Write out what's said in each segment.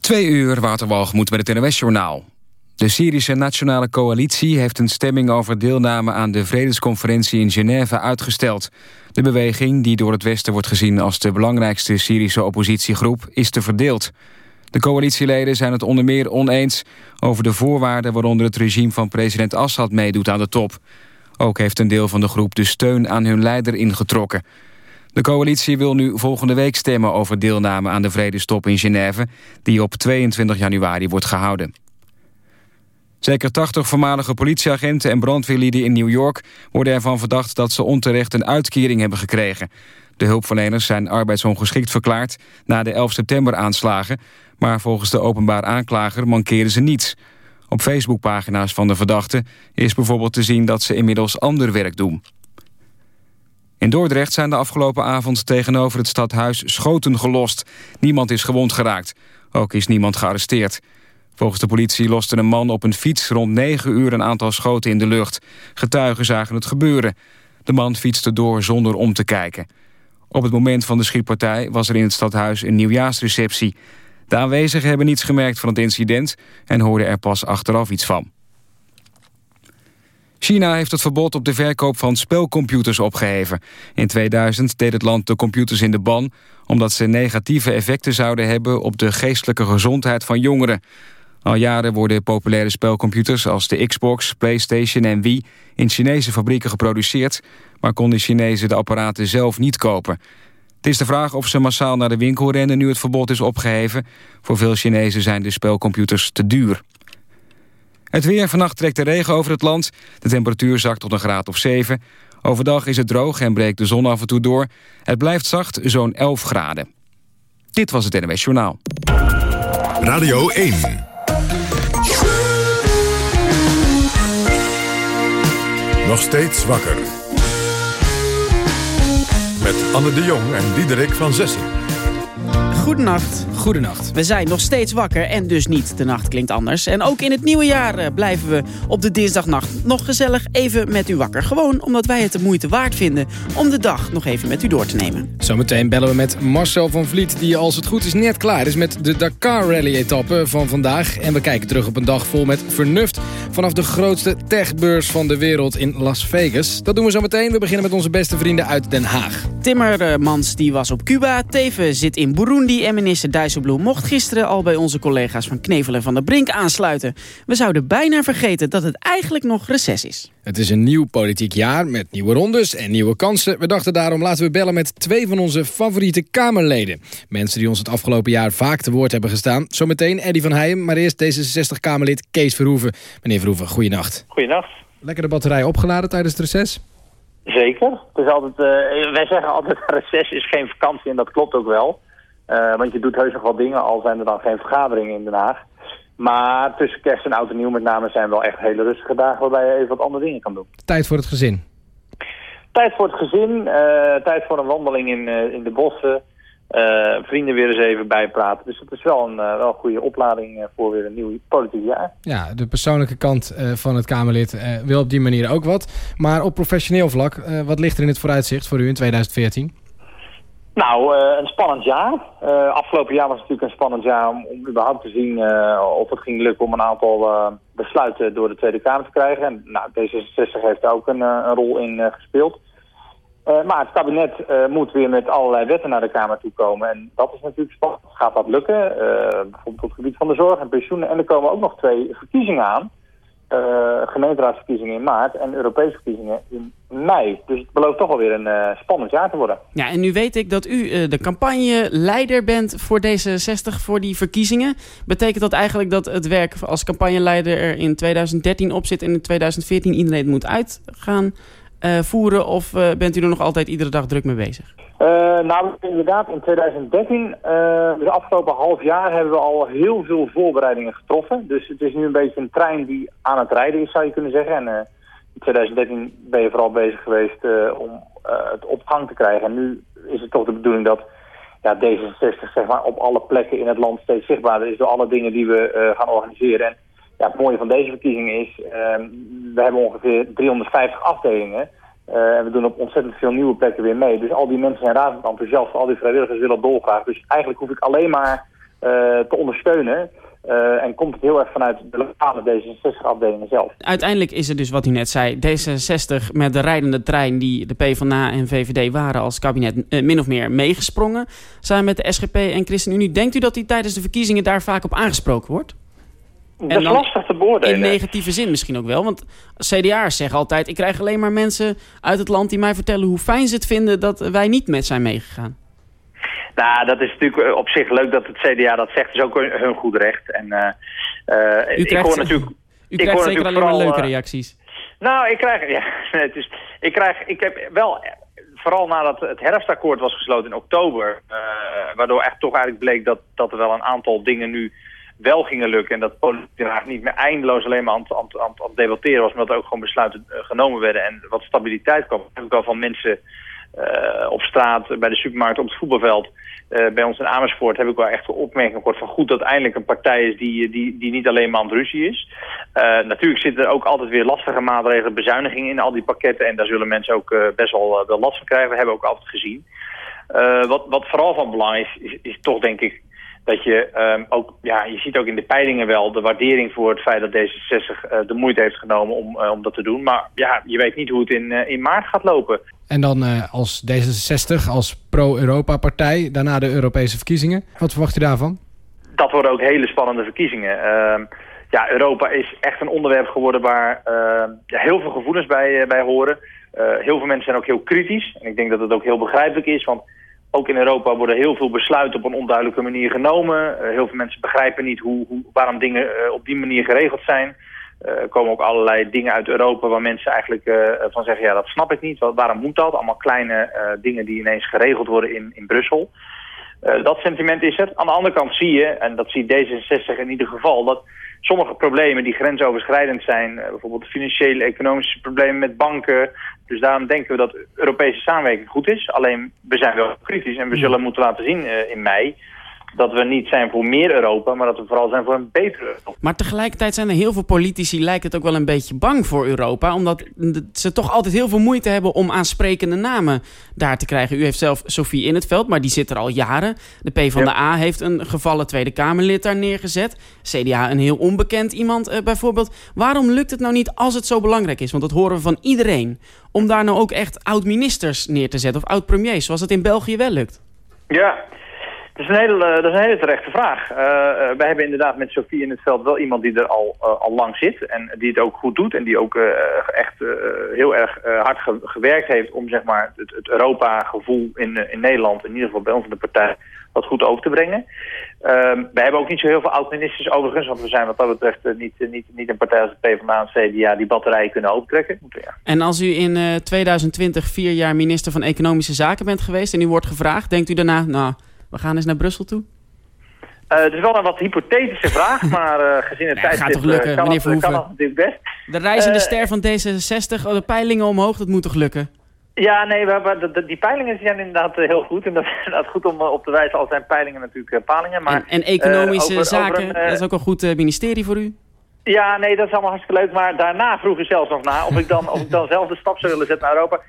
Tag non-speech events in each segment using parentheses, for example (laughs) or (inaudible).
Twee uur Waterwalgemoed met het NOS-journaal. De Syrische Nationale Coalitie heeft een stemming over deelname aan de vredesconferentie in Genève uitgesteld. De beweging, die door het Westen wordt gezien als de belangrijkste Syrische oppositiegroep, is te verdeeld. De coalitieleden zijn het onder meer oneens over de voorwaarden waaronder het regime van president Assad meedoet aan de top. Ook heeft een deel van de groep de steun aan hun leider ingetrokken. De coalitie wil nu volgende week stemmen over deelname aan de vredestop in Genève... die op 22 januari wordt gehouden. Zeker 80 voormalige politieagenten en brandweerlieden in New York... worden ervan verdacht dat ze onterecht een uitkering hebben gekregen. De hulpverleners zijn arbeidsongeschikt verklaard na de 11 september aanslagen... maar volgens de openbaar aanklager mankeren ze niets. Op Facebookpagina's van de verdachten is bijvoorbeeld te zien dat ze inmiddels ander werk doen. In Dordrecht zijn de afgelopen avond tegenover het stadhuis schoten gelost. Niemand is gewond geraakt. Ook is niemand gearresteerd. Volgens de politie loste een man op een fiets rond 9 uur een aantal schoten in de lucht. Getuigen zagen het gebeuren. De man fietste door zonder om te kijken. Op het moment van de schietpartij was er in het stadhuis een nieuwjaarsreceptie. De aanwezigen hebben niets gemerkt van het incident... en hoorden er pas achteraf iets van. China heeft het verbod op de verkoop van spelcomputers opgeheven. In 2000 deed het land de computers in de ban... omdat ze negatieve effecten zouden hebben op de geestelijke gezondheid van jongeren. Al jaren worden populaire spelcomputers als de Xbox, Playstation en Wii... in Chinese fabrieken geproduceerd... maar konden Chinezen de apparaten zelf niet kopen. Het is de vraag of ze massaal naar de winkel rennen nu het verbod is opgeheven. Voor veel Chinezen zijn de spelcomputers te duur. Het weer. Vannacht trekt de regen over het land. De temperatuur zakt tot een graad of 7. Overdag is het droog en breekt de zon af en toe door. Het blijft zacht, zo'n 11 graden. Dit was het NWS Journaal. Radio 1. Nog steeds wakker. Met Anne de Jong en Diederik van Zessen. Goedenacht. Goedenacht. We zijn nog steeds wakker en dus niet. De nacht klinkt anders. En ook in het nieuwe jaar eh, blijven we op de dinsdagnacht nog gezellig even met u wakker. Gewoon omdat wij het de moeite waard vinden om de dag nog even met u door te nemen. Zometeen bellen we met Marcel van Vliet, die als het goed is net klaar is met de Dakar Rally-etappe van vandaag. En we kijken terug op een dag vol met vernuft vanaf de grootste techbeurs van de wereld in Las Vegas. Dat doen we zo meteen. We beginnen met onze beste vrienden uit Den Haag. Timmermans die was op Cuba, Teven zit in Burundi en minister Dijsselbloem mocht gisteren al bij onze collega's van Knevel en Van der Brink aansluiten. We zouden bijna vergeten dat het eigenlijk nog reces is. Het is een nieuw politiek jaar met nieuwe rondes en nieuwe kansen. We dachten daarom laten we bellen met twee van onze favoriete Kamerleden. Mensen die ons het afgelopen jaar vaak te woord hebben gestaan. Zometeen Eddie van Heijem, maar eerst D66-Kamerlid Kees Verhoeven. Meneer Verhoeven, goeienacht. Goeienacht. Lekker de batterij opgeladen tijdens het reces? Zeker. Het is altijd, uh, wij zeggen altijd (laughs) reces is geen vakantie en dat klopt ook wel. Uh, want je doet heus nog wel dingen, al zijn er dan geen vergaderingen in Den Haag. Maar tussen kerst en oud en nieuw met name zijn wel echt hele rustige dagen waarbij je even wat andere dingen kan doen. Tijd voor het gezin? Tijd voor het gezin, uh, tijd voor een wandeling in, uh, in de bossen. vrienden weer eens even bijpraten. Dus het is wel een, wel een goede oplading voor weer een nieuw politiek jaar. Ja, de persoonlijke kant van het Kamerlid wil op die manier ook wat. Maar op professioneel vlak, wat ligt er in het vooruitzicht voor u in 2014? Nou, uh, een spannend jaar. Uh, afgelopen jaar was natuurlijk een spannend jaar om, om überhaupt te zien uh, of het ging lukken om een aantal besluiten door de Tweede Kamer te krijgen. En nou, D66 heeft daar ook een, een rol in gespeeld. maar het kabinet moet weer met allerlei wetten naar de Kamer toe komen. En dat is natuurlijk spannend. Gaat dat lukken? bijvoorbeeld op het gebied van de zorg en pensioenen. En er komen ook nog twee verkiezingen aan. Uh, gemeenteraadsverkiezingen in maart en Europese verkiezingen in mei. Dus het belooft toch wel weer een uh, spannend jaar te worden. Ja, en nu weet ik dat u uh, de campagneleider bent voor D66 voor die verkiezingen. Betekent dat eigenlijk dat het werk als campagneleider er in 2013 op zit en in 2014 iedereen moet uitgaan voeren? Of bent u er nog altijd iedere dag druk mee bezig? Uh, nou, inderdaad, in 2013, uh, de afgelopen half jaar, hebben we al heel veel voorbereidingen getroffen. Dus het is nu een beetje een trein die aan het rijden is, zou je kunnen zeggen. En uh, in 2013 ben je vooral bezig geweest om het op gang te krijgen. En nu is het toch de bedoeling dat ja, D66 zeg maar, op alle plekken in het land steeds zichtbaarder is door alle dingen die we gaan organiseren. En ja, het mooie van deze verkiezingen is, we hebben ongeveer 350 afdelingen. Uh, en we doen op ontzettend veel nieuwe plekken weer mee. Dus al die mensen zijn razend enthousiast. Al die vrijwilligers willen dolgraag. Dus eigenlijk hoef ik alleen maar te ondersteunen. Uh, en komt het heel erg vanuit de lokale D66-afdelingen zelf. Uiteindelijk is het dus wat u net zei, D66 met de rijdende trein die de PvdA en VVD waren als kabinet min of meer meegesprongen. Samen met de SGP en ChristenUnie. Denkt u dat u tijdens de verkiezingen daar vaak op aangesproken wordt? Dat is lastig te beoordelen. In negatieve zin misschien ook wel. Want CDA'ers zeggen altijd... ik krijg alleen maar mensen uit het land die mij vertellen... hoe fijn ze het vinden dat wij niet met zijn meegegaan. Nou, dat is natuurlijk eh, op zich leuk dat het CDA dat zegt. Het is ook hun goed recht. En, uh, u krijgt, ik hoor natuurlijk, u krijgt ik zeker alleen maar leuke reacties. Nou, ik krijg, ja, (laughs) het is, ik krijg, ik heb wel, vooral nadat het herfstakkoord was gesloten in oktober, waardoor echt toch eigenlijk bleek dat, dat er wel een aantal dingen nu wel gingen lukken. En dat politiek niet meer eindeloos alleen maar aan het, aan, aan, debatteren was, maar dat er ook gewoon besluiten genomen werden en wat stabiliteit kwam. heb ik wel van mensen uh, op straat, bij de supermarkt, op het voetbalveld. Bij ons in Amersfoort heb ik wel echt een opmerking gehoord van goed dat eindelijk een partij is die, die, die niet alleen maar aan het ruzie is. Natuurlijk zitten er ook altijd weer lastige maatregelen, bezuinigingen in al die pakketten. En daar zullen mensen ook best wel, wel last van krijgen. We hebben ook altijd gezien. wat, wat vooral van belang is, is toch denk ik dat je um, ook, ja, je ziet ook in de peilingen wel de waardering voor het feit dat D66 uh, de moeite heeft genomen om, uh, om dat te doen. Maar ja, je weet niet hoe het in, uh, in maart gaat lopen. En dan als D66, als pro-Europa-partij, daarna de Europese verkiezingen. Wat verwacht u daarvan? Dat worden ook hele spannende verkiezingen. Ehm, ja, Europa is echt een onderwerp geworden waar ehm, ja, heel veel gevoelens bij, bij horen. heel veel mensen zijn ook heel kritisch. En ik denk dat het ook heel begrijpelijk is, want ook in Europa worden heel veel besluiten op een onduidelijke manier genomen. Uh, heel veel mensen begrijpen niet hoe, hoe waarom dingen uh, op die manier geregeld zijn. Uh, er komen ook allerlei dingen uit Europa waar mensen eigenlijk van zeggen... ja, dat snap ik niet, waarom moet dat? Allemaal kleine dingen die ineens geregeld worden in, in Brussel. dat sentiment is er. Aan de andere kant zie je, en dat ziet D66 in ieder geval... dat sommige problemen die grensoverschrijdend zijn... bijvoorbeeld financiële, economische problemen met banken... Dus daarom denken we dat Europese samenwerking goed is. Alleen, we zijn wel kritisch en we zullen moeten laten zien uh, in mei dat we niet zijn voor meer Europa, maar dat we vooral zijn voor een betere Europa. Maar tegelijkertijd zijn er heel veel politici, lijkt het ook wel een beetje bang voor Europa. Omdat ze toch altijd heel veel moeite hebben om aansprekende namen daar te krijgen. U heeft zelf Sofie in het veld, maar die zit er al jaren. De PvdA ja. heeft een gevallen Tweede Kamerlid daar neergezet. CDA een heel onbekend iemand uh, bijvoorbeeld. Waarom lukt het nou niet als het zo belangrijk is? Want dat horen we van iedereen. Om daar nou ook echt oud-ministers neer te zetten of oud-premiers, zoals het in België wel lukt. Ja, dat is, een hele, eh, dat is een hele terechte vraag. Uh, wij hebben inderdaad met Sofie in het veld wel iemand die er al, al lang zit. En die het ook goed doet. En die ook echt heel erg hard ge gewerkt heeft om zeg maar, het, het Europa-gevoel in, in Nederland, in ieder geval bij ons in de partij, wat goed over te brengen. Ehm, wij hebben ook niet zo heel veel oud-ministers overigens. Want we zijn wat dat betreft niet, niet, niet een partij als de PvdA en CDA die batterijen kunnen optrekken. En als u in 2020 vier jaar minister van Economische Zaken bent geweest en u wordt gevraagd, denkt u daarna... nou we gaan eens naar Brussel toe? Uh, het is wel een wat hypothetische vraag, (laughs) maar uh, gezien het tijd gaat toch lukken, kan, meneer het, kan het natuurlijk best. De reizende uh, ster van D66, oh, de peilingen omhoog, dat moet toch lukken? Ja, nee, we, de, die peilingen zijn inderdaad heel goed. En dat (laughs) is inderdaad goed om op te wijzen, al zijn peilingen natuurlijk palingen. Maar, en, en economische over, zaken, over een, dat is ook een goed ministerie voor u? Ja, nee, dat is allemaal hartstikke leuk. Maar daarna vroeg u zelfs nog na of ik dan, of ik dan zelf de stap zou willen zetten naar Europa.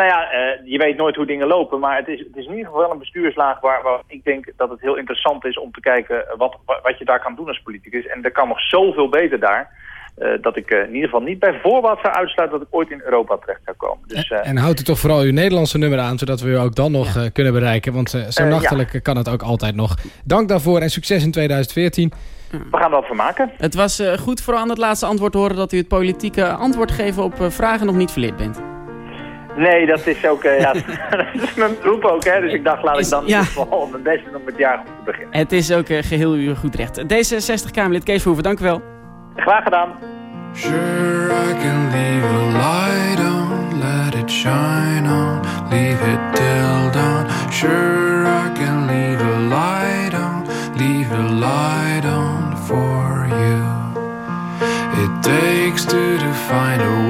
Nou ja, uh, je weet nooit hoe dingen lopen, maar het is, het is in ieder geval wel een bestuurslaag waar, waar ik denk dat het heel interessant is om te kijken wat, wat je daar kan doen als politicus. En er kan nog zoveel beter daar. Uh, dat ik uh, in ieder geval niet bij voorbaat zou uitsluiten dat ik ooit in Europa terecht zou komen. Dus, en, en houdt u toch vooral uw Nederlandse nummer aan, zodat we u ook dan nog ja. kunnen bereiken. Want zo nachtelijk ja. kan het ook altijd nog. Dank daarvoor en succes in 2014. We gaan er wat van maken. Het was goed vooral aan het laatste antwoord horen dat u het politieke antwoord geven op vragen nog niet verleerd bent. Nee, dat is ook, uh, ja, (laughs) dat is mijn beroep ook, hè. Dus ik dacht, laat ik dan ja. vooral mijn best om het jaar goed te beginnen. Het is ook uh, geheel uw goed recht. D66-Kamerlid Kees Verhoeven, dank u wel. Graag gedaan. Sure, I can leave a light on, let it shine on, leave it till dawn. Sure, I can leave a light on, leave a light on for you. It takes two to find a way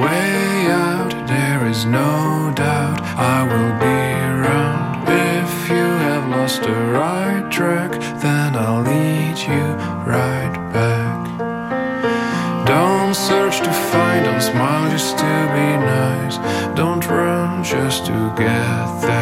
just to get there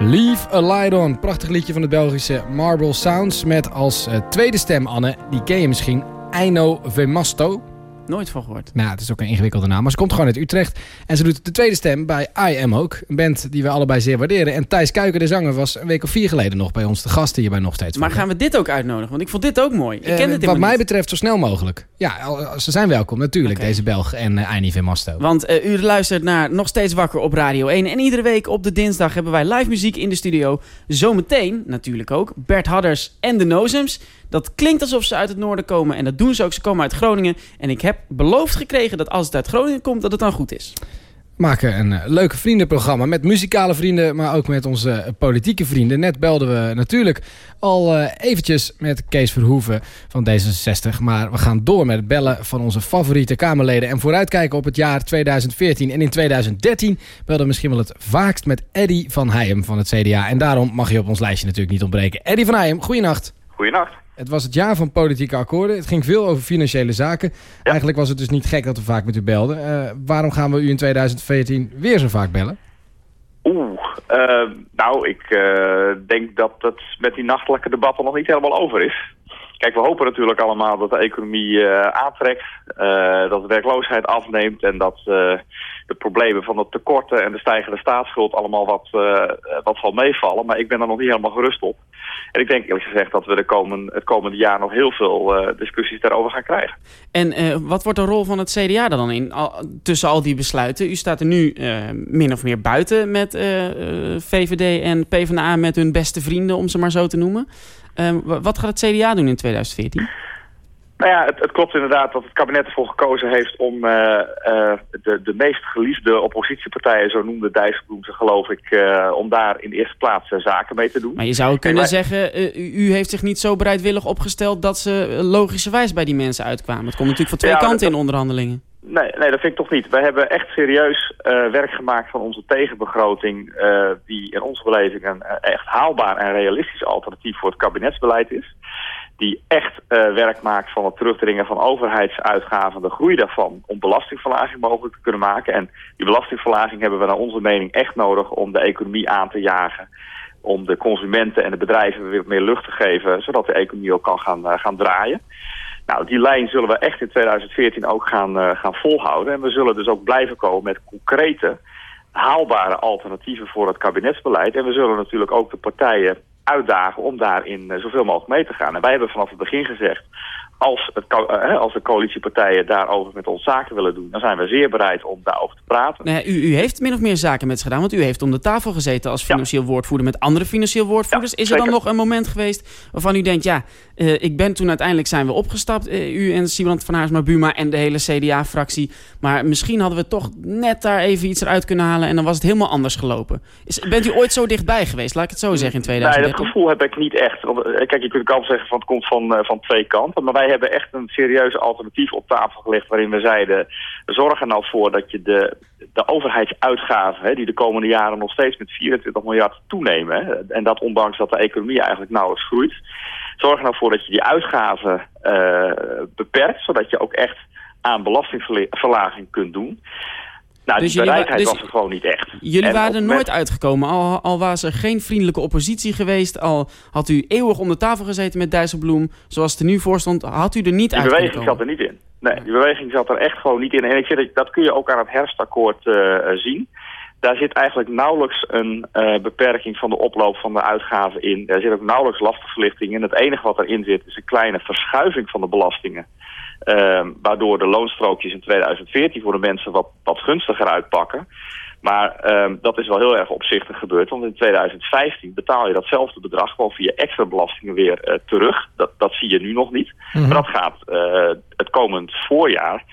Leave a Light On. Prachtig liedje van de Belgische Marble Sounds. Met als eh, tweede stem, Anne, die ken je misschien, Eino Vemasto. Nooit van gehoord. Nou, het is ook een ingewikkelde naam, maar ze komt gewoon uit Utrecht. En ze doet de tweede stem bij I Am ook. Een band die we allebei zeer waarderen. En Thijs Kuiker, de zanger, was een week of vier geleden nog bij ons te gast hier bij Nog Steeds. Maar gaan we dit ook uitnodigen? Want ik vond dit ook mooi. Ik ken Eh, dit Wat mij niet. betreft zo snel mogelijk. Ja, ze zijn welkom natuurlijk, deze Belg en uh, Eini Vemasto. Want eh, u luistert naar Nog Steeds Wakker op Radio 1. En iedere week op de dinsdag hebben wij live muziek in de studio. Zometeen natuurlijk ook Bert Hadders en de Nozems. Dat klinkt alsof ze uit het noorden komen. En dat doen ze ook. Ze komen uit Groningen. En ik heb beloofd gekregen dat als het uit Groningen komt, dat het dan goed is. maken een uh, leuke vriendenprogramma met muzikale vrienden, maar ook met onze uh, politieke vrienden. Net belden we natuurlijk al uh, eventjes met Kees Verhoeven van D66, maar we gaan door met het bellen van onze favoriete Kamerleden en vooruitkijken op het jaar 2014. En in 2013 belden we misschien wel het vaakst met Eddy van Heijem van het CDA. En daarom mag je op ons lijstje natuurlijk niet ontbreken. Eddy van Heijem, goeienacht. Goeienacht. Het was het jaar van politieke akkoorden. Het ging veel over financiële zaken. Ja. Eigenlijk was het dus niet gek dat we vaak met u belden. Uh, waarom gaan we u in 2014 weer zo vaak bellen? Oeh, uh, nou, ik uh, denk dat het met die nachtelijke debatten nog niet helemaal over is. Kijk, we hopen natuurlijk allemaal dat de economie aantrekt, dat de werkloosheid afneemt en dat de problemen van de tekorten en de stijgende staatsschuld allemaal wat, wat zal meevallen. Maar ik ben er nog niet helemaal gerust op. En ik denk eerlijk gezegd dat we de komende, het komende jaar nog heel veel discussies daarover gaan krijgen. En wat wordt de rol van het CDA dan in al, tussen al die besluiten? U staat er nu min of meer buiten met VVD en PvdA met hun beste vrienden, om ze maar zo te noemen. Wat gaat het CDA doen in 2014? Nou ja, het, het, klopt inderdaad dat het kabinet ervoor gekozen heeft om uh, uh, de, de meest geliefde oppositiepartijen, zo noemde Dijsselbloem ze geloof ik, uh, om daar in de eerste plaats zaken mee te doen. Maar je zou kunnen wij... zeggen, u, u, heeft zich niet zo bereidwillig opgesteld dat ze logischerwijs bij die mensen uitkwamen. Het komt natuurlijk van twee ja, kanten dat, in onderhandelingen. Nee, nee, dat vind ik toch niet. We hebben echt serieus werk gemaakt van onze tegenbegroting, die in onze beleving een echt haalbaar en realistisch alternatief voor het kabinetsbeleid is die echt uh, werk maakt van het terugdringen van overheidsuitgaven, de groei daarvan, om belastingverlaging mogelijk te kunnen maken. En die belastingverlaging hebben we naar onze mening echt nodig om de economie aan te jagen, om de consumenten en de bedrijven weer meer lucht te geven, zodat de economie ook kan gaan, uh, gaan draaien. Nou, die lijn zullen we echt in 2014 ook gaan, uh, gaan volhouden. En we zullen dus ook blijven komen met concrete, haalbare alternatieven voor het kabinetsbeleid. En we zullen natuurlijk ook de partijen uitdagen om daarin uh, zoveel mogelijk mee te gaan. En wij hebben vanaf het begin gezegd, als, het, uh, als de coalitiepartijen daarover met ons zaken willen doen, dan zijn we zeer bereid om daarover te praten. Nee, u, u, heeft min of meer zaken met ze gedaan, want u heeft om de tafel gezeten als financieel ja. woordvoerder met andere financieel woordvoerders. Ja, Is er dan nog een moment geweest waarvan u denkt, ja, uh, ik ben toen uiteindelijk zijn we opgestapt, u en Simon van Haarsma Buma en de hele CDA-fractie, maar misschien hadden we toch net daar even iets eruit kunnen halen en dan was het helemaal anders gelopen. Is, bent u ooit zo dichtbij geweest, laat ik het zo zeggen, in 2013? Nee, dat gevoel heb ik niet echt. Kijk, je kunt altijd zeggen van het komt van, van twee kanten, maar wij hebben echt een serieus alternatief op tafel gelegd waarin we zeiden, zorg er nou voor dat je de, de overheidsuitgaven, hè, die de komende jaren nog steeds met 24 miljard toenemen, en dat ondanks dat de economie eigenlijk nauwelijks groeit, zorg er nou voor dat je die uitgaven uh, beperkt, zodat je ook echt aan belastingverlaging kunt doen. Nou, Dus die bereidheid dus was er gewoon niet echt. Jullie En waren er nooit uitgekomen. Al, al was er geen vriendelijke oppositie geweest. Al had u eeuwig om de tafel gezeten met Dijsselbloem. Zoals het er nu voor stond, had u er niet Die uit kunnen beweging zat er niet in. Nee, die beweging zat er echt gewoon niet in. En ik vind dat, dat kun je ook aan het herfstakkoord eh, zien. Daar zit eigenlijk nauwelijks een eh, beperking van de oploop van de uitgaven in. Daar zit ook nauwelijks lastenverlichting in. Het enige wat erin zit is een kleine verschuiving van de belastingen. Ehm, waardoor de loonstrookjes in 2014 voor de mensen wat, wat gunstiger uitpakken. Maar ehm, dat is wel heel erg opzichtig gebeurd. Want in 2015 betaal je datzelfde bedrag gewoon via extra belastingen weer eh, terug. Dat, dat zie je nu nog niet. Maar dat gaat eh, het komend voorjaar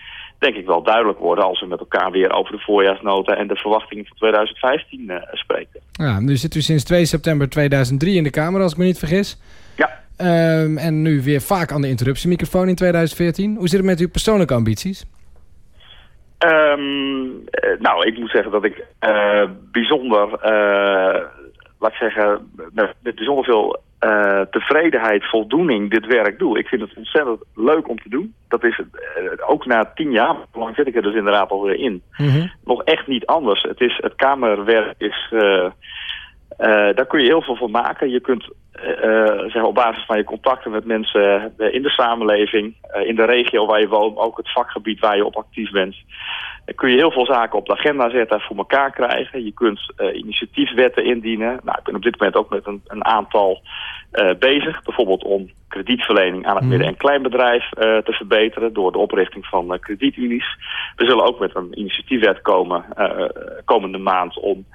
denk ik wel duidelijk worden... als we met elkaar weer over de voorjaarsnota en de verwachtingen van 2015 eh, spreken. Ja, nu zit u sinds 2 september 2003 in de Kamer, als ik me niet vergis. Ehm, en nu weer vaak aan de interruptiemicrofoon in 2014. Hoe zit het met uw persoonlijke ambities? Ehm, eh, nou, ik moet zeggen dat ik eh, bijzonder, eh, laat ik zeggen, met, met bijzonder veel tevredenheid, voldoening dit werk doe. Ik vind het ontzettend leuk om te doen. Dat is ook na tien jaar, lang zit ik er dus inderdaad alweer in, nog echt niet anders. Het, is, het kamerwerk is... eh, daar kun je heel veel van maken. Je kunt eh, eh, zeg, op basis van je contacten met mensen in de samenleving, in de regio waar je woont, ook het vakgebied waar je op actief bent, kun je heel veel zaken op de agenda zetten en voor elkaar krijgen. Je kunt initiatiefwetten indienen. Nou, ik ben op dit moment ook met een, een aantal bezig. Bijvoorbeeld om kredietverlening aan het midden- en kleinbedrijf te verbeteren door de oprichting van kredietunies. We zullen ook met een initiatiefwet komen komende maand om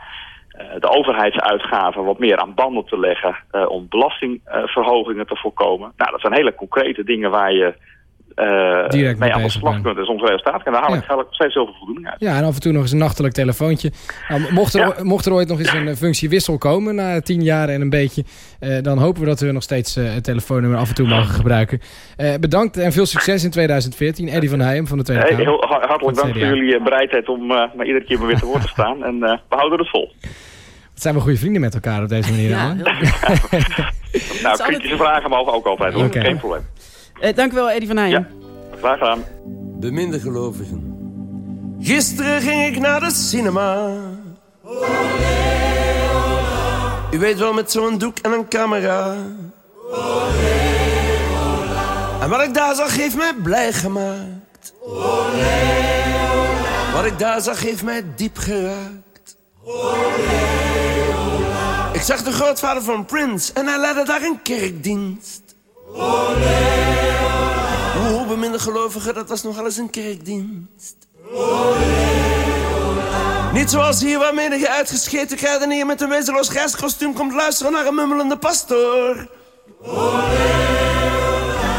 de overheidsuitgaven wat meer aan banden te leggen eh, om belastingverhogingen te voorkomen. Nou, dat zijn hele concrete dingen waar je eh, Direct mee mee aan de slag en soms resultaat. Daar haal Ja. ik nog steeds heel veel voldoening uit. Ja, en af en toe nog eens een nachtelijk telefoontje. Nou, mocht, er, Ja. mocht er ooit nog eens een eh, functie wissel komen na tien jaar en een beetje... eh, dan hopen we dat we nog steeds eh, het telefoonnummer af en toe mogen gebruiken. Eh, bedankt en veel succes in 2014. Eddie van Heijem van de Tweede Hey, Kamer. heel ha- hartelijk dank voor jullie bereidheid om eh maar iedere keer weer te woord te staan. En eh, we houden het vol. (laughs) Het zijn we goede vrienden met elkaar op deze manier. Ja, (laughs) Nou, altijd- kritische vragen mogen ook altijd hoor. Geen probleem. Eh, dank u wel, Eddie van Heijen. Graag gedaan. Beminde gelovigen. Gisteren ging ik naar de cinema. U weet wel, met zo'n doek en een camera. En wat ik daar zag, heeft mij blij gemaakt. Wat ik daar zag, heeft mij diep geraakt. Ik zag de grootvader van Prince en hij leidde daar een kerkdienst. Hoe beminde gelovigen, dat was nogal eens een kerkdienst. Niet zoals hier waarmee je uitgescheten je met een wezenloos grijskostuum komt luisteren naar een mummelende pastoor.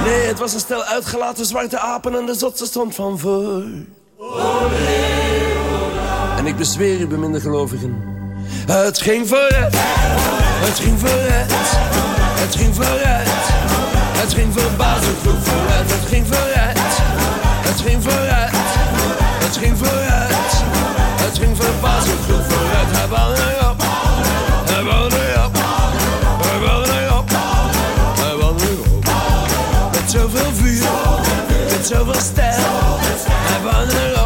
Nee, het was een stel uitgelaten zwarte apen en de zotse stond van voor. En ik bezweer u, beminde gelovigen. Het ging vooruit, het ging vooruit, het ging vooruit. Het ging verbazend goed vooruit, het ging vooruit. Het ging vooruit, het ging vooruit. Het ging verbazend goed vooruit. Hij wou erop, hij wou erop, hij wou erop, hij wou erop. Met zoveel vuur, met zoveel stijl. Hij wou erop,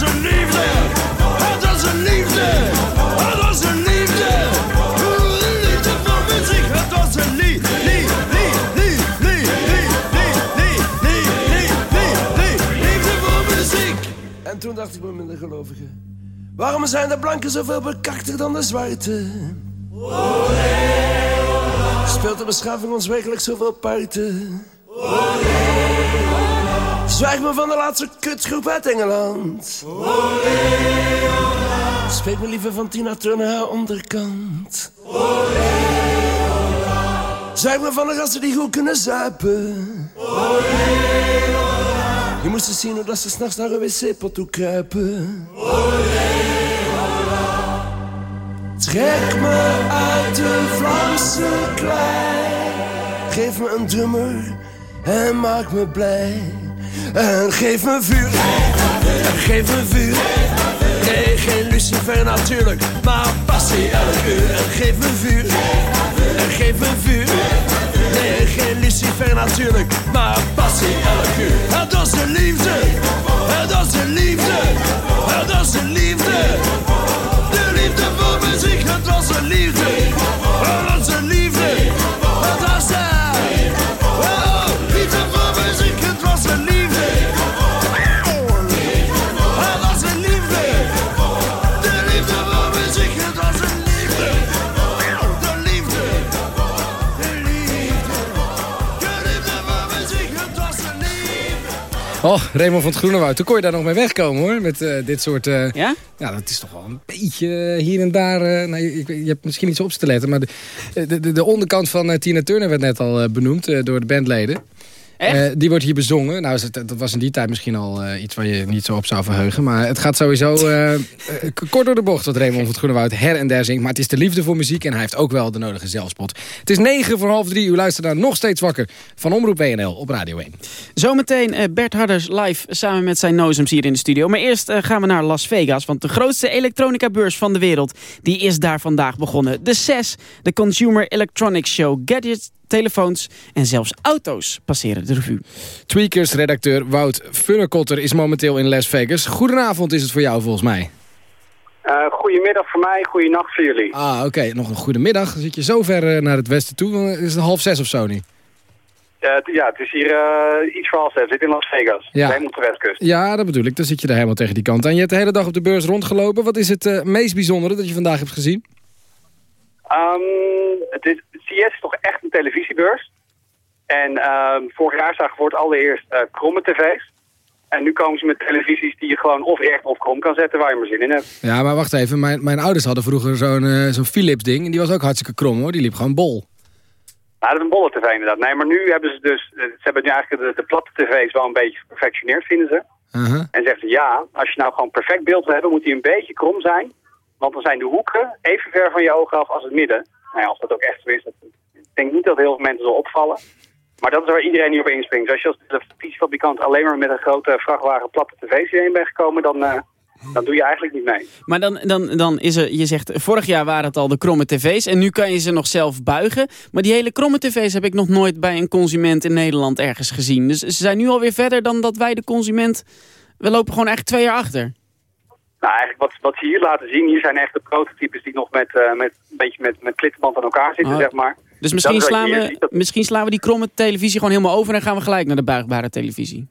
was een liefde. Het was een liefde, het was een liefde. Liefde voor muziek, het was een liefde. Liefde voor muziek. En toen dacht ik bij mijn gelovigen. Waarom zijn de blanken zoveel bekakter dan de zwarte? Speelt de beschaving ons werkelijk zoveel parten? Zwijg me van de laatste kutgroep uit Engeland. Spreek me liever van Tina Turner haar onderkant. Zwijg me van de gasten die goed kunnen zuipen. Je moest eens zien hoe dat ze s'nachts naar een wc-pot toe kruipen. Trek me uit de Vlaamse klei. Geef me een drummer en maak me blij. En geef me vuur, en geef me vuur. Nee, geen lucifer natuurlijk, maar passie elk uur. En geef me vuur, en geef me vuur. Nee, geen lucifer natuurlijk, maar passie elk uur. Dat is de liefde, dat is de liefde, dat is de liefde. De liefde voor muziek, het was de liefde, dat is de liefde. Oh, Raymond van het Groenewoud. Toen kon je daar nog mee wegkomen hoor. Met eh, dit soort... eh, Ja? Ja, dat is toch wel een beetje hier en daar... eh, nou, je, je hebt misschien iets op te letten. Maar de, de, de, de onderkant van Tina Turner werd net al benoemd door de bandleden. Echt? Eh, die wordt hier bezongen. Nou, dat was in die tijd misschien al eh, iets waar je niet zo op zou verheugen. Maar het gaat sowieso eh, kort door de bocht wat Raymond van het Groenewoud her en der zingt. Maar het is de liefde voor muziek en hij heeft ook wel de nodige zelfspot. Het is negen voor half drie. U luistert naar Nog Steeds Wakker van Omroep WNL op Radio 1. Zometeen Bert Harders live samen met zijn nozems hier in de studio. Maar eerst gaan we naar Las Vegas, want de grootste elektronica-beurs van de wereld... die is daar vandaag begonnen. De CES, de Consumer Electronics Show. Gadgets, telefoons en zelfs auto's passeren de revue. Tweakers-redacteur Wout Funnekotter is momenteel in Las Vegas. Goedenavond is het voor jou volgens mij. Uh, goedemiddag voor mij, goedenacht voor jullie. Ah, oké. Nog een goede middag. Dan zit je zo ver eh, naar het westen toe. Dan is het half zes of zo nu. Uh, t- ja, het is hier uh, iets voor half zes. Zitten in Las Vegas, Ja. helemaal op de westkust. Ja, dat bedoel ik. Dan zit je er helemaal tegen die kant aan. Je hebt de hele dag op de beurs rondgelopen. Wat is het eh, meest bijzondere dat je vandaag hebt gezien? Um, het is, CS is toch echt een televisiebeurs. En um, vorig jaar zagen we voor het allereerst uh, kromme tv's. En nu komen ze met televisies die je gewoon of echt of krom kan zetten waar je maar zin in hebt. Ja, maar wacht even. Mijn, mijn ouders hadden vroeger zo'n eh, zo'n Philips ding. En die was ook hartstikke krom hoor. Die liep gewoon bol. Nou, dat is een bolle tv inderdaad. Nee, maar nu hebben ze dus... eh, Ze hebben nu eigenlijk de, de platte tv's wel een beetje geperfectioneerd, vinden ze. Uh-huh. En zeggen ze, ja, als je nou gewoon perfect beeld wil hebben, moet die een beetje krom zijn. Want dan zijn de hoeken even ver van je ogen af als het midden. Nou ja, als dat ook echt zo is, ik denk niet dat heel veel mensen zal opvallen. Maar dat is waar iedereen nu op inspringt. Dus als je als televisiefabrikant alleen maar met een grote vrachtwagen platte tv's hierheen bent gekomen, dan, uh, dan doe je eigenlijk niet mee. Maar dan, dan, dan is er, je zegt, vorig jaar waren het al de kromme tv's en nu kan je ze nog zelf buigen. Maar die hele kromme tv's heb ik nog nooit bij een consument in Nederland ergens gezien. Dus ze zijn nu alweer verder dan dat wij de consument, we lopen gewoon eigenlijk twee jaar achter. Nou, eigenlijk wat, wat ze hier laten zien, hier zijn echt de prototypes die nog met, uh, met een beetje met, met klittenband aan elkaar zitten, Oh. zeg maar. Dus misschien slaan, we, ziet, dat- misschien slaan we die kromme televisie gewoon helemaal over en gaan we gelijk naar de buigbare televisie.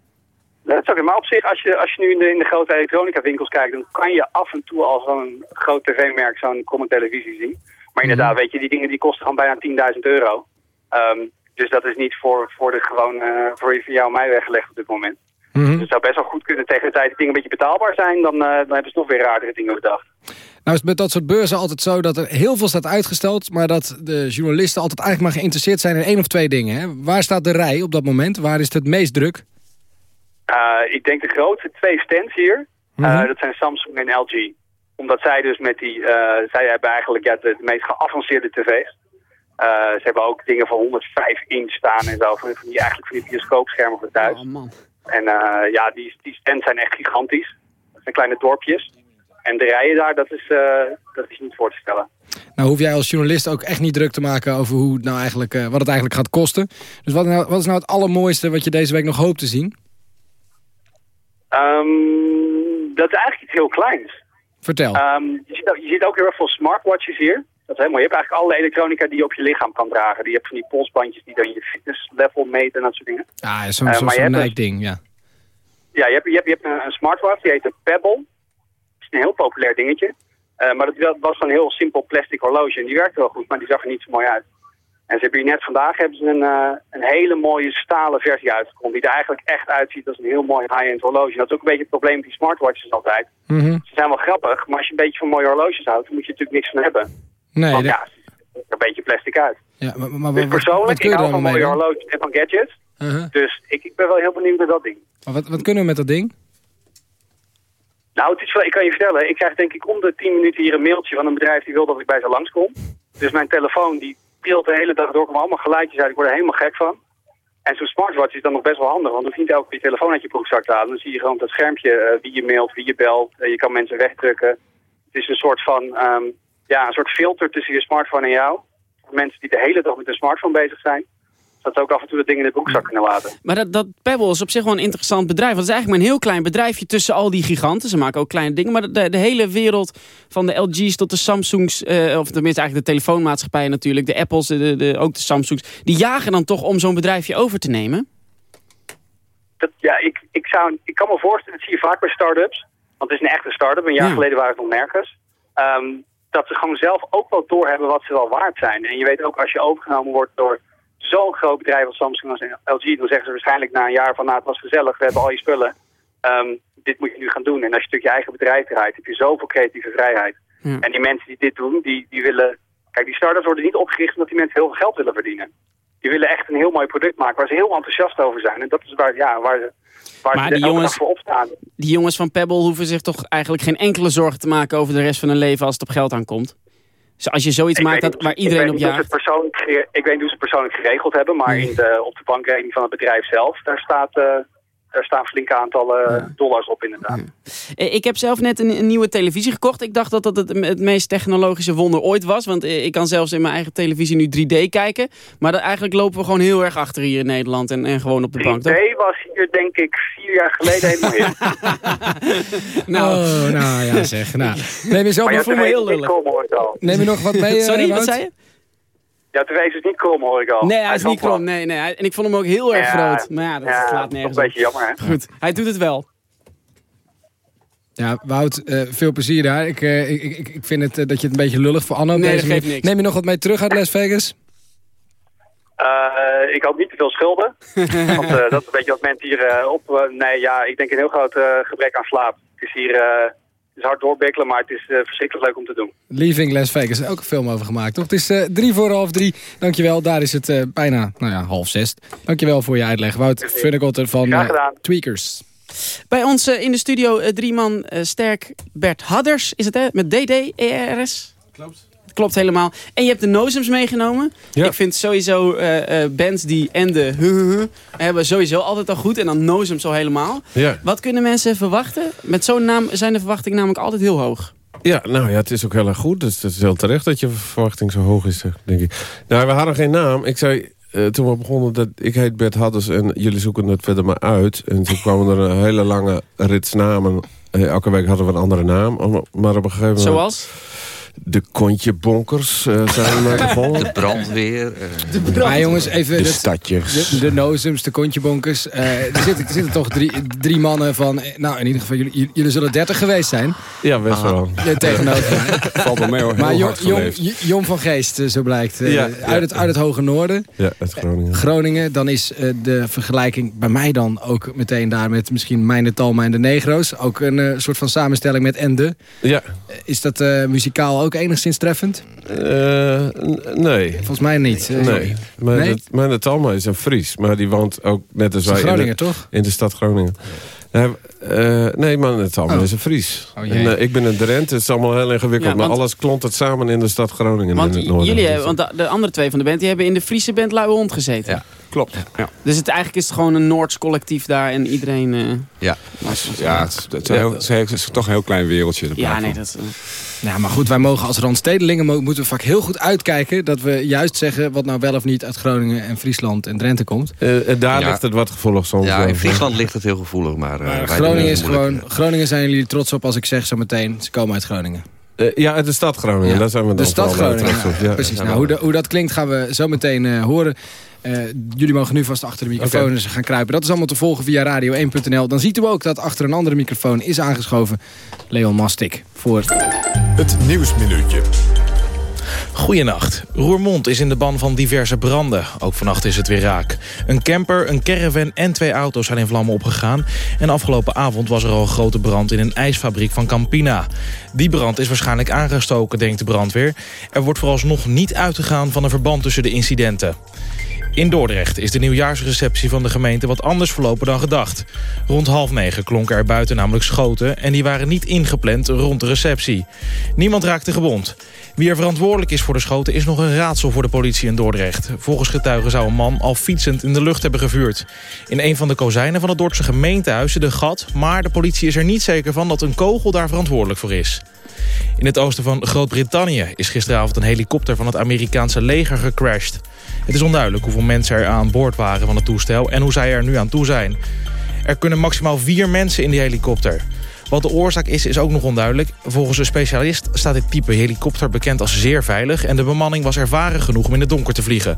Dat is oké, maar op zich, als je, als je nu in de, in de grote elektronica winkels kijkt, dan kan je af en toe al zo'n groot tv-merk zo'n kromme televisie zien. Maar inderdaad, weet je, die dingen die kosten gewoon bijna 10.000 euro. Ehm, dus dat is niet voor, voor, de gewoon, eh, voor jou en mij weggelegd op dit moment. Mhm. Dus het zou best wel goed kunnen tegen de tijd dat dingen een beetje betaalbaar zijn, dan, eh, dan hebben ze nog weer raardere dingen bedacht. Nou is het met dat soort beurzen altijd zo dat er heel veel staat uitgesteld... maar dat de journalisten altijd eigenlijk maar geïnteresseerd zijn in één of twee dingen. Hè? Waar staat de rij op dat moment? Waar is het het meest druk? Uh, ik denk de grootste twee stands hier, uh, Mhm. dat zijn Samsung en LG. Omdat zij dus met die, uh, zij hebben eigenlijk ja, de, de meest geavanceerde tv's. Uh, ze hebben ook dingen van 105 inch staan en zo, van, van die, eigenlijk van die bioscoopschermen voor thuis. Oh man. En uh, ja, die, die stands zijn echt gigantisch. Dat zijn kleine dorpjes. En de rijen daar, dat is, uh, dat is niet voor te stellen. Nou hoef jij als journalist ook echt niet druk te maken over hoe het nou eigenlijk, uh, wat het eigenlijk gaat kosten. Dus wat, nou, wat is nou het allermooiste wat je deze week nog hoopt te zien? Um, dat is eigenlijk iets heel kleins. Vertel. Um, je, ziet ook, je ziet ook heel erg veel smartwatches hier. Dat is mooi. Je hebt eigenlijk alle elektronica die je op je lichaam kan dragen. Die je hebt van die polsbandjes die dan je fitness level meten en dat soort dingen. Ah, ja, zo'n uh, zo, zo Nike-ding, ja. Ja, je hebt, je hebt, je hebt een, een, smartwatch, die heet de Pebble. Dat is een heel populair dingetje. Uh, maar dat was gewoon een heel simpel plastic horloge. En die werkte wel goed, maar die zag er niet zo mooi uit. En ze hebben hier net vandaag hebben ze een, uh, een hele mooie stalen versie uitgekomen. Die er eigenlijk echt uitziet als een heel mooi high-end horloge. En dat is ook een beetje het probleem met die smartwatches altijd. Mm -hmm. Ze zijn wel grappig, maar als je een beetje van mooie horloges houdt, dan moet je natuurlijk niks van hebben. Nee, Want dat... ja, een beetje plastic uit. Ja, maar, maar dus persoonlijk, wat ik hou van mooie horloges en van gadgets. Uh -huh. Dus ik, ik ben wel heel benieuwd naar dat ding. Maar wat, wat kunnen we met dat ding? Nou, het is ik kan je vertellen, ik krijg denk ik om de 10 minuten hier een mailtje van een bedrijf die wil dat ik bij ze langskom. Dus mijn telefoon die trilt de hele dag door, komen allemaal geluidjes uit, ik word er helemaal gek van. En zo'n smartwatch is dan nog best wel handig, want dan hoef je niet elke keer je telefoon uit je broekzak te halen. Dan zie je gewoon op dat schermpje eh, wie je mailt, wie je belt, Eh, je kan mensen wegdrukken. Het is een soort van, ehm, ja, een soort filter tussen je smartphone en jou. Voor mensen die de hele dag met hun smartphone bezig zijn. Dat ze ook af en toe de dingen in de broekzak kunnen laten. Maar dat, dat Pebble is op zich wel een interessant bedrijf. Want het is eigenlijk maar een heel klein bedrijfje tussen al die giganten. Ze maken ook kleine dingen. Maar de, de hele wereld van de LG's tot de Samsungs... eh, of tenminste eigenlijk de telefoonmaatschappijen natuurlijk. De Apples, de, de, ook de Samsungs. Die jagen dan toch om zo'n bedrijfje over te nemen? Dat, ja, ik, ik, zou, ik kan me voorstellen, dat zie je vaak bij start-ups. Want het is een echte start-up. Een jaar Ja. geleden waren het nog nergens. Ehm, dat ze gewoon zelf ook wel doorhebben wat ze wel waard zijn. En je weet ook, als je overgenomen wordt door zo'n groot bedrijf als Samsung als LG... dan zeggen ze waarschijnlijk na een jaar van, nou, het was gezellig, we hebben al je spullen. Ehm, dit moet je nu gaan doen. En als je natuurlijk je eigen bedrijf draait, heb je zoveel creatieve vrijheid. Ja. En die mensen die dit doen, die, die willen... Kijk, die start-ups worden niet opgericht omdat die mensen heel veel geld willen verdienen. Die willen echt een heel mooi product maken waar ze heel enthousiast over zijn. En dat is waar, ja, waar ze, waar Maar die jongens- voor opstaan. Die jongens van Pebble hoeven zich toch eigenlijk geen enkele zorgen te maken... over de rest van hun leven als het op geld aankomt? Dus als je zoiets Ik maakt dat, niet- waar iedereen op jaagt... Ik weet niet hoe ze het persoonlijk geregeld hebben, maar in de, op de bankrekening van het bedrijf zelf, daar, staat, eh, daar staan flinke aantallen dollars op inderdaad. Eh, Ik heb zelf net een, een nieuwe televisie gekocht. Ik dacht dat dat het, het meest technologische wonder ooit was. Want eh, ik kan zelfs in mijn eigen televisie nu 3D kijken. Maar dat, eigenlijk lopen we gewoon heel erg achter hier in Nederland. En, en gewoon op de bank. toch? 3D was hier denk ik vier jaar geleden helemaal in. (laughs) Nou, Oh, nou ja zeg. Nou, neem je zo maar voel me heel lullig. neem je nog wat mee, (laughs) eh, Sorry, wat Wout? zei je? Jouw tv is niet krom hoor ik al. Nee, hij is niet krom. Nee, nee. hij- En ik vond hem ook heel erg Ja, groot. Maar ja, dat ja, slaat toch nergens een op. beetje jammer hè. Goed, hij doet het wel. Ja, Wout, eh, veel plezier daar. Ik, eh, ik, ik, ik vind het eh, dat je het een beetje lullig voor Anno Nee, dat geeft niks. Neem je nog wat mee terug uit Las Vegas? Eh, ik had niet te veel schulden. (laughs) want eh, dat is een beetje wat mensen hier op... nee, ja, ik denk een heel groot eh, gebrek aan slaap. Het is hier eh, is hard doorbikkelen, maar het is eh, verschrikkelijk leuk om te doen. Leaving Las Vegas, is ook een film over gemaakt, toch? Het is eh, drie voor half drie. Dankjewel, daar is het eh, bijna, nou ja, half zes. Dankjewel voor je uitleg. Wout Funnekotter van. Tweakers. Bij ons in de studio drie man eh, sterk Bert Hadders. Is het hè? Met DD-ERS? Klopt. Klopt helemaal. En je hebt de Nozems meegenomen. Ja. Ik vind sowieso eh, eh, bands die en de hebben sowieso altijd al goed. En dan Nozems al helemaal. Ja. Wat kunnen mensen verwachten? Met zo'n naam zijn de verwachtingen namelijk altijd heel hoog. Ja, nou ja, het is ook heel erg goed. Dus het is heel terecht dat je verwachting zo hoog is, denk ik. Nou, we hadden geen naam. Ik zei, eh, toen we begonnen, dat ik heet Bert Hadders en jullie zoeken het verder maar uit. En toen kwamen er een hele lange rits namen. Elke week hadden we een andere naam. Maar op een gegeven moment... Zoals? De Kontje Bonkers eh, zijn begonnen. De brandweer. eh, Maar jongens, even... De dat- stadjes. De, de Nozems, de Kontjebonkers. eh er, zitten, er zitten toch drie, drie mannen van... Nou, in ieder geval, jullie, jullie zullen dertig geweest zijn. Ja, best wel. Ja, tegenover. (laughs) Valt wel mee hoor, heel Maar Jong, Jong, van Geest, zo blijkt. Ja, ja. uit, het, uit het Hoge Noorden. Ja, uit Groningen. Groningen. Dan is eh, de vergelijking bij mij dan ook meteen daar met misschien Mijn de Talma en de Negro's. Ook een eh, soort van samenstelling met Ende. Ja. Is dat eh, muzikaal ook enigszins treffend? Eh, nee. Volgens mij niet. Nee. Mijn, Nee? mijn Talma is een Fries, maar die woont ook net als wij in de- toch? in de stad Groningen. Nee, eh, nee man, Talma Oh. is een Fries. Oh, en, eh, ik ben een Drent, het is allemaal heel ingewikkeld. Ja, maar alles klont het samen in de stad Groningen. Want in het noorden. jullie hebben, want de, de andere twee van de band die hebben in de Friese band Luie Hond gezeten. Ja, klopt. Ja. Dus het, eigenlijk is het gewoon een Noords collectief daar en iedereen... eh, Ja. Ja, het, is- het, is een heel- het is, het is toch een heel klein wereldje. ja, nee, dat... eh, Ja, maar goed, wij mogen als Randstedelingen mo- moeten we vaak heel goed uitkijken... dat we juist zeggen wat nou wel of niet uit Groningen en Friesland en Drenthe komt. Eh, eh, daar Ja. ligt het wat gevoelig soms. Ja, in Friesland ligt het heel gevoelig, maar... eh, Groningen is gewoon... Groningen zijn jullie trots op als ik zeg zo meteen... ze komen uit Groningen. Eh, ja, uit de stad Groningen. Ja. Daar zijn we dan De stad eh, Groningen, ja, Ja, precies. Nou, hoe, de- hoe dat klinkt gaan we zo meteen eh, horen. Eh, jullie mogen nu vast achter de microfoon Oké. dus gaan kruipen. Dat is allemaal te volgen via radio1.nl. Dan ziet u ook dat achter een andere microfoon is aangeschoven Leon Mastik voor... Het Nieuwsminuutje. Goedenacht. Roermond is in de ban van diverse branden. Ook vannacht is het weer raak. Een camper, een caravan en twee auto's zijn in vlammen opgegaan. En afgelopen avond was er al een grote brand in een ijsfabriek van Campina. Die brand is waarschijnlijk aangestoken, denkt de brandweer. Er wordt vooralsnog niet uitgegaan van een verband tussen de incidenten. In Dordrecht is de nieuwjaarsreceptie van de gemeente wat anders verlopen dan gedacht. Rond half negen klonken er buiten namelijk schoten... en die waren niet ingepland rond de receptie. Niemand raakte gewond. Wie er verantwoordelijk is voor de schoten is nog een raadsel voor de politie in Dordrecht. Volgens getuigen zou een man al fietsend in de lucht hebben gevuurd. In een van de kozijnen van het Dordtse gemeentehuis een gat... maar de politie is er niet zeker van dat een kogel daar verantwoordelijk voor is. In het oosten van Groot-Brittannië is gisteravond een helikopter van het Amerikaanse leger gecrashed. Het is onduidelijk hoeveel mensen er aan boord waren van het toestel en hoe zij er nu aan toe zijn. Er kunnen maximaal vier mensen in die helikopter. Wat de oorzaak is, is ook nog onduidelijk. Volgens een specialist staat dit type helikopter bekend als zeer veilig... en de bemanning was ervaren genoeg om in het donker te vliegen.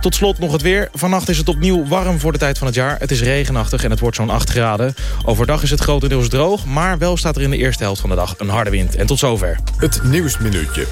Tot slot nog het weer. Vannacht is het opnieuw warm voor de tijd van het jaar. Het is regenachtig en het wordt zo'n 8 graden. Overdag is het grotendeels droog, maar wel staat er in de eerste helft van de dag een harde wind. En tot zover. Het Nieuwsminuutje.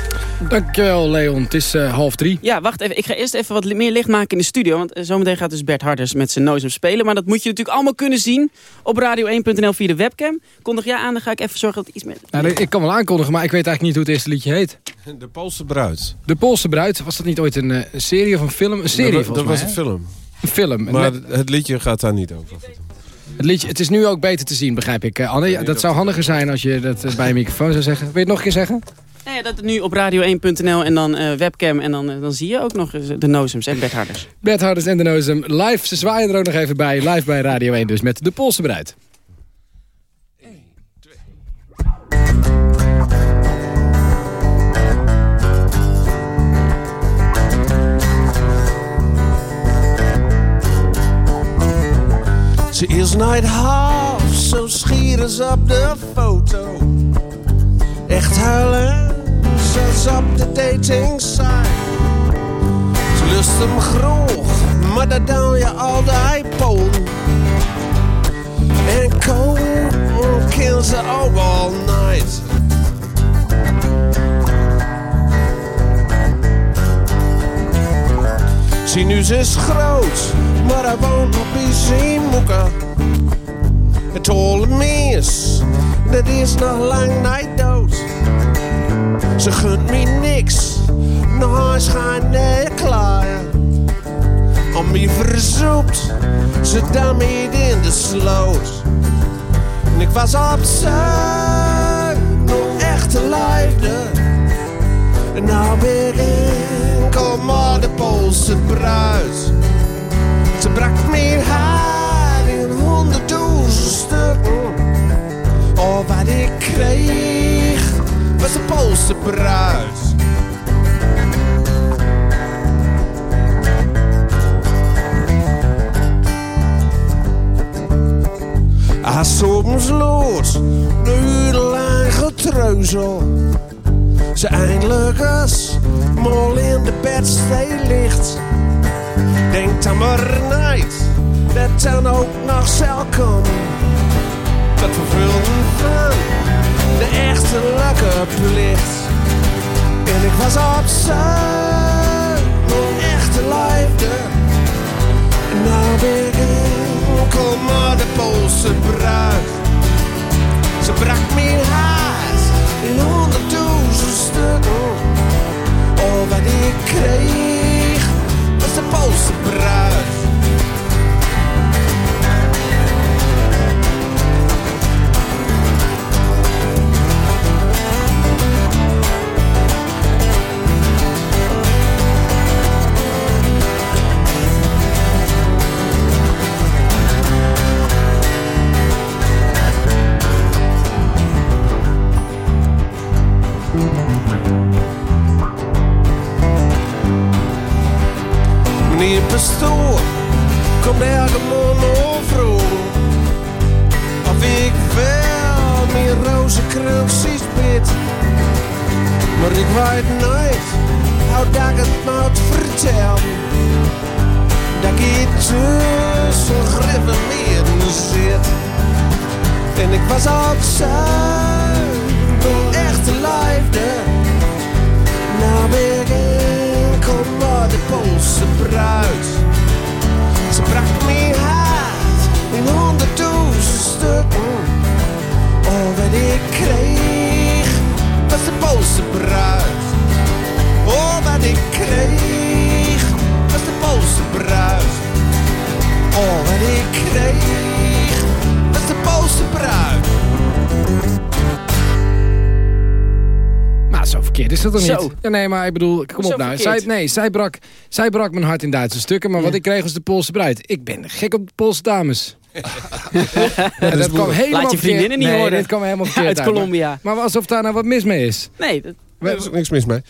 Dankjewel, Leon. Het is eh, half drie. Ja, wacht even. Ik ga eerst even wat meer licht maken in de studio. Want eh, zometeen gaat dus Bert Harders met zijn nozem spelen. Maar dat moet je natuurlijk allemaal kunnen zien op radio1.nl via de webcam. Kondig jij aan, dan ga ik even zorgen dat het iets meer... Nou, ik kan wel aankondigen, maar ik weet eigenlijk niet hoe het eerste liedje heet. De Poolse bruid. De Poolse Bruid. Was dat niet ooit een, eh, een serie of een film? Een serie dat, dat mij, was een film. Een film. Maar Net- het liedje gaat daar niet over. het, liedje, het is nu ook beter te zien, begrijp ik. Eh, Anne, Ja, dat zou handiger zijn als je dat eh, bij een microfoon zou zeggen. Wil je het nog een keer zeggen? Nee, dat het nu op radio1.nl en dan eh, webcam. En dan, dan zie je ook nog de nozems en Bert Harders. Bert Harders en de Nozem live. Ze zwaaien er ook nog even bij. Live bij Radio 1 dus met de Poolse Bruid. Ze is nooit half zo schier als op de foto. Echt huilen, zoals op de dating site. Ze lust hem groog, maar dat doe je altijd poon. En kool kill ze ook all night. Zie nu ze is groot, maar hij woont op in zijn moeken. Het dat is nog lang niet dood. Ze gunt me niks, nog schijnt niet klaar. Om me verzoekt, ze niet in de sloot. En ik was op zoek naar echte liefde. En nou ik enkel maar de Poolse bruid. Brak mijn haar in honderdduizend stukken. Oh, wat ik kreeg was de Poolse bruid. Hij soms lood, nu lang getreuzel. Ze eindelijk eens mal in de bedstee ligt. Denk dan maar dat dan ook nog zal komen. Dat vervullen van de echte lekker plicht. En ik was op zoek echte liefde. En nou ben ik maar de Poolse bruid. Ze brak mijn hart in honderdduizend stukken. Oh, wat ik kreeg was de Poolse bruid. Weet nooit hoe dat ik het moet vertellen. Dat ik tussen griffen meer zit. En ik was op zoek naar echte liefde. Nou ben ik enkel maar de Poolse bruid. Ze brak mijn hart in honderdduizend stukken. Oh, wat ik kreeg was de boze bruid. Oh, wat ik kreeg, was de boze bruid. Oh, wat ik kreeg, was de boze bruid. Omgekeerd is dat dan Zo. niet? Ja, nee, maar ik bedoel, kom Zo op nou. Zij, verkeerd. nee, zij brak, zij brak mijn hart in Duitse stukken, maar wat ik kreeg was de Poolse bruid. Ik ben gek op de Poolse dames. (laughs) Dat kwam helemaal Laat je vriendinnen verkeerd- niet nee, horen. dit kwam helemaal verkeerd Uit maar- Colombia. Maar alsof daar nou wat mis mee is. Nee, dat, Er is ook niks mis mee.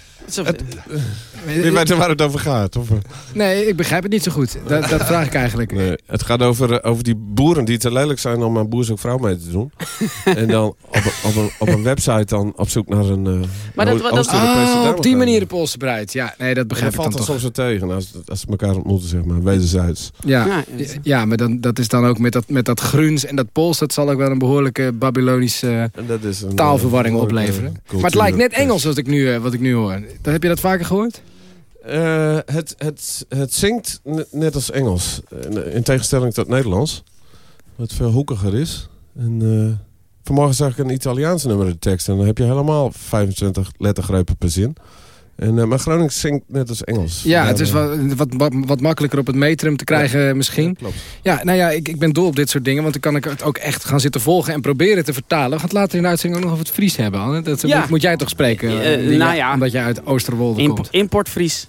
Je weet waar het over gaat. Of, eh? Nee, ik begrijp het niet zo goed. Dat, dat (laughs) vraag ik eigenlijk. Nee, het gaat over, eh, over die boeren die te lelijk zijn om aan boer zoek vrouw mee te doen. (laughs) en dan op, een- op, een, op een website dan op zoek naar een uh, Maar dat- dat- Oh, op die manier de Poolse bruid. Ja, nee, dat Dat begrijp ik valt dan er toch. soms wel tegen als, als ze elkaar ontmoeten, zeg maar. Wederzijds. Ja, Ja, maar dan, dat is dan ook met dat, met dat Gruns en dat Pools... dat zal ook wel een behoorlijke Babylonische En dat is een, taalverwarring eh, opleveren. cultuur- Maar het lijkt net Engels wat ik nu, eh, wat ik nu hoor. Heb je dat vaker gehoord? Eh, het, het, het zingt ne- net als Engels. In, in tegenstelling tot Nederlands. Wat veel hoekiger is. En, eh, vanmorgen zag ik een Italiaanse nummer de tekst. En dan heb je helemaal 25 lettergrepen per zin. En, eh, maar Gronings zingt net als Engels. Ja, het is wat, wat, wat, makkelijker op het metrum te krijgen misschien. klopt. Ja, nou ja, ik, ik ben dol op dit soort dingen. Want dan kan ik het ook echt gaan zitten volgen en proberen te vertalen. We gaan het later in de uitzending ook nog over het Fries hebben. Anne. Dat Ja. moet, moet jij toch spreken? Eh, eh, nou ja. Omdat jij uit Oosterwolde Imp komt. importfries.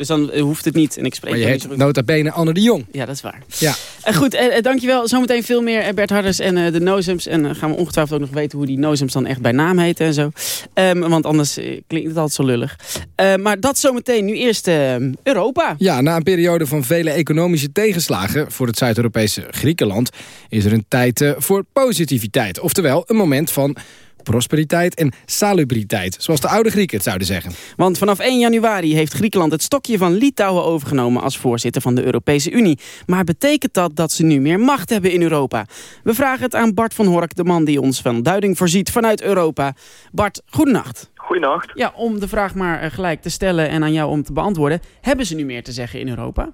Dus dan eh, hoeft het niet. En ik spreek Maar je heet nota bene Anne de Jong. Ja, dat is waar. Ja. Eh, goed, eh, dankjewel. Zometeen veel meer Bert Harders en de Nozems. En dan gaan we ongetwijfeld ook nog weten hoe die Nozems dan echt bij naam heten en zo. Ehm, want anders klinkt het altijd zo lullig. Maar dat zometeen. Nu eerst Europa. Ja, na een periode van vele economische tegenslagen voor het Zuid-Europese Griekenland is er een tijd voor positiviteit. Oftewel, een moment van prosperiteit en salubriteit, zoals de oude Grieken het zouden zeggen. Want vanaf 1 januari heeft Griekenland het stokje van Litouwen overgenomen als voorzitter van de Europese Unie. Maar betekent dat dat ze nu meer macht hebben in Europa? We vragen het aan Bart van Hork, de man die ons van duiding voorziet vanuit Europa. Bart, goedenacht. Goedenacht. Ja, om de vraag maar eh, gelijk te stellen en aan jou om te beantwoorden. Hebben ze nu meer te zeggen in Europa?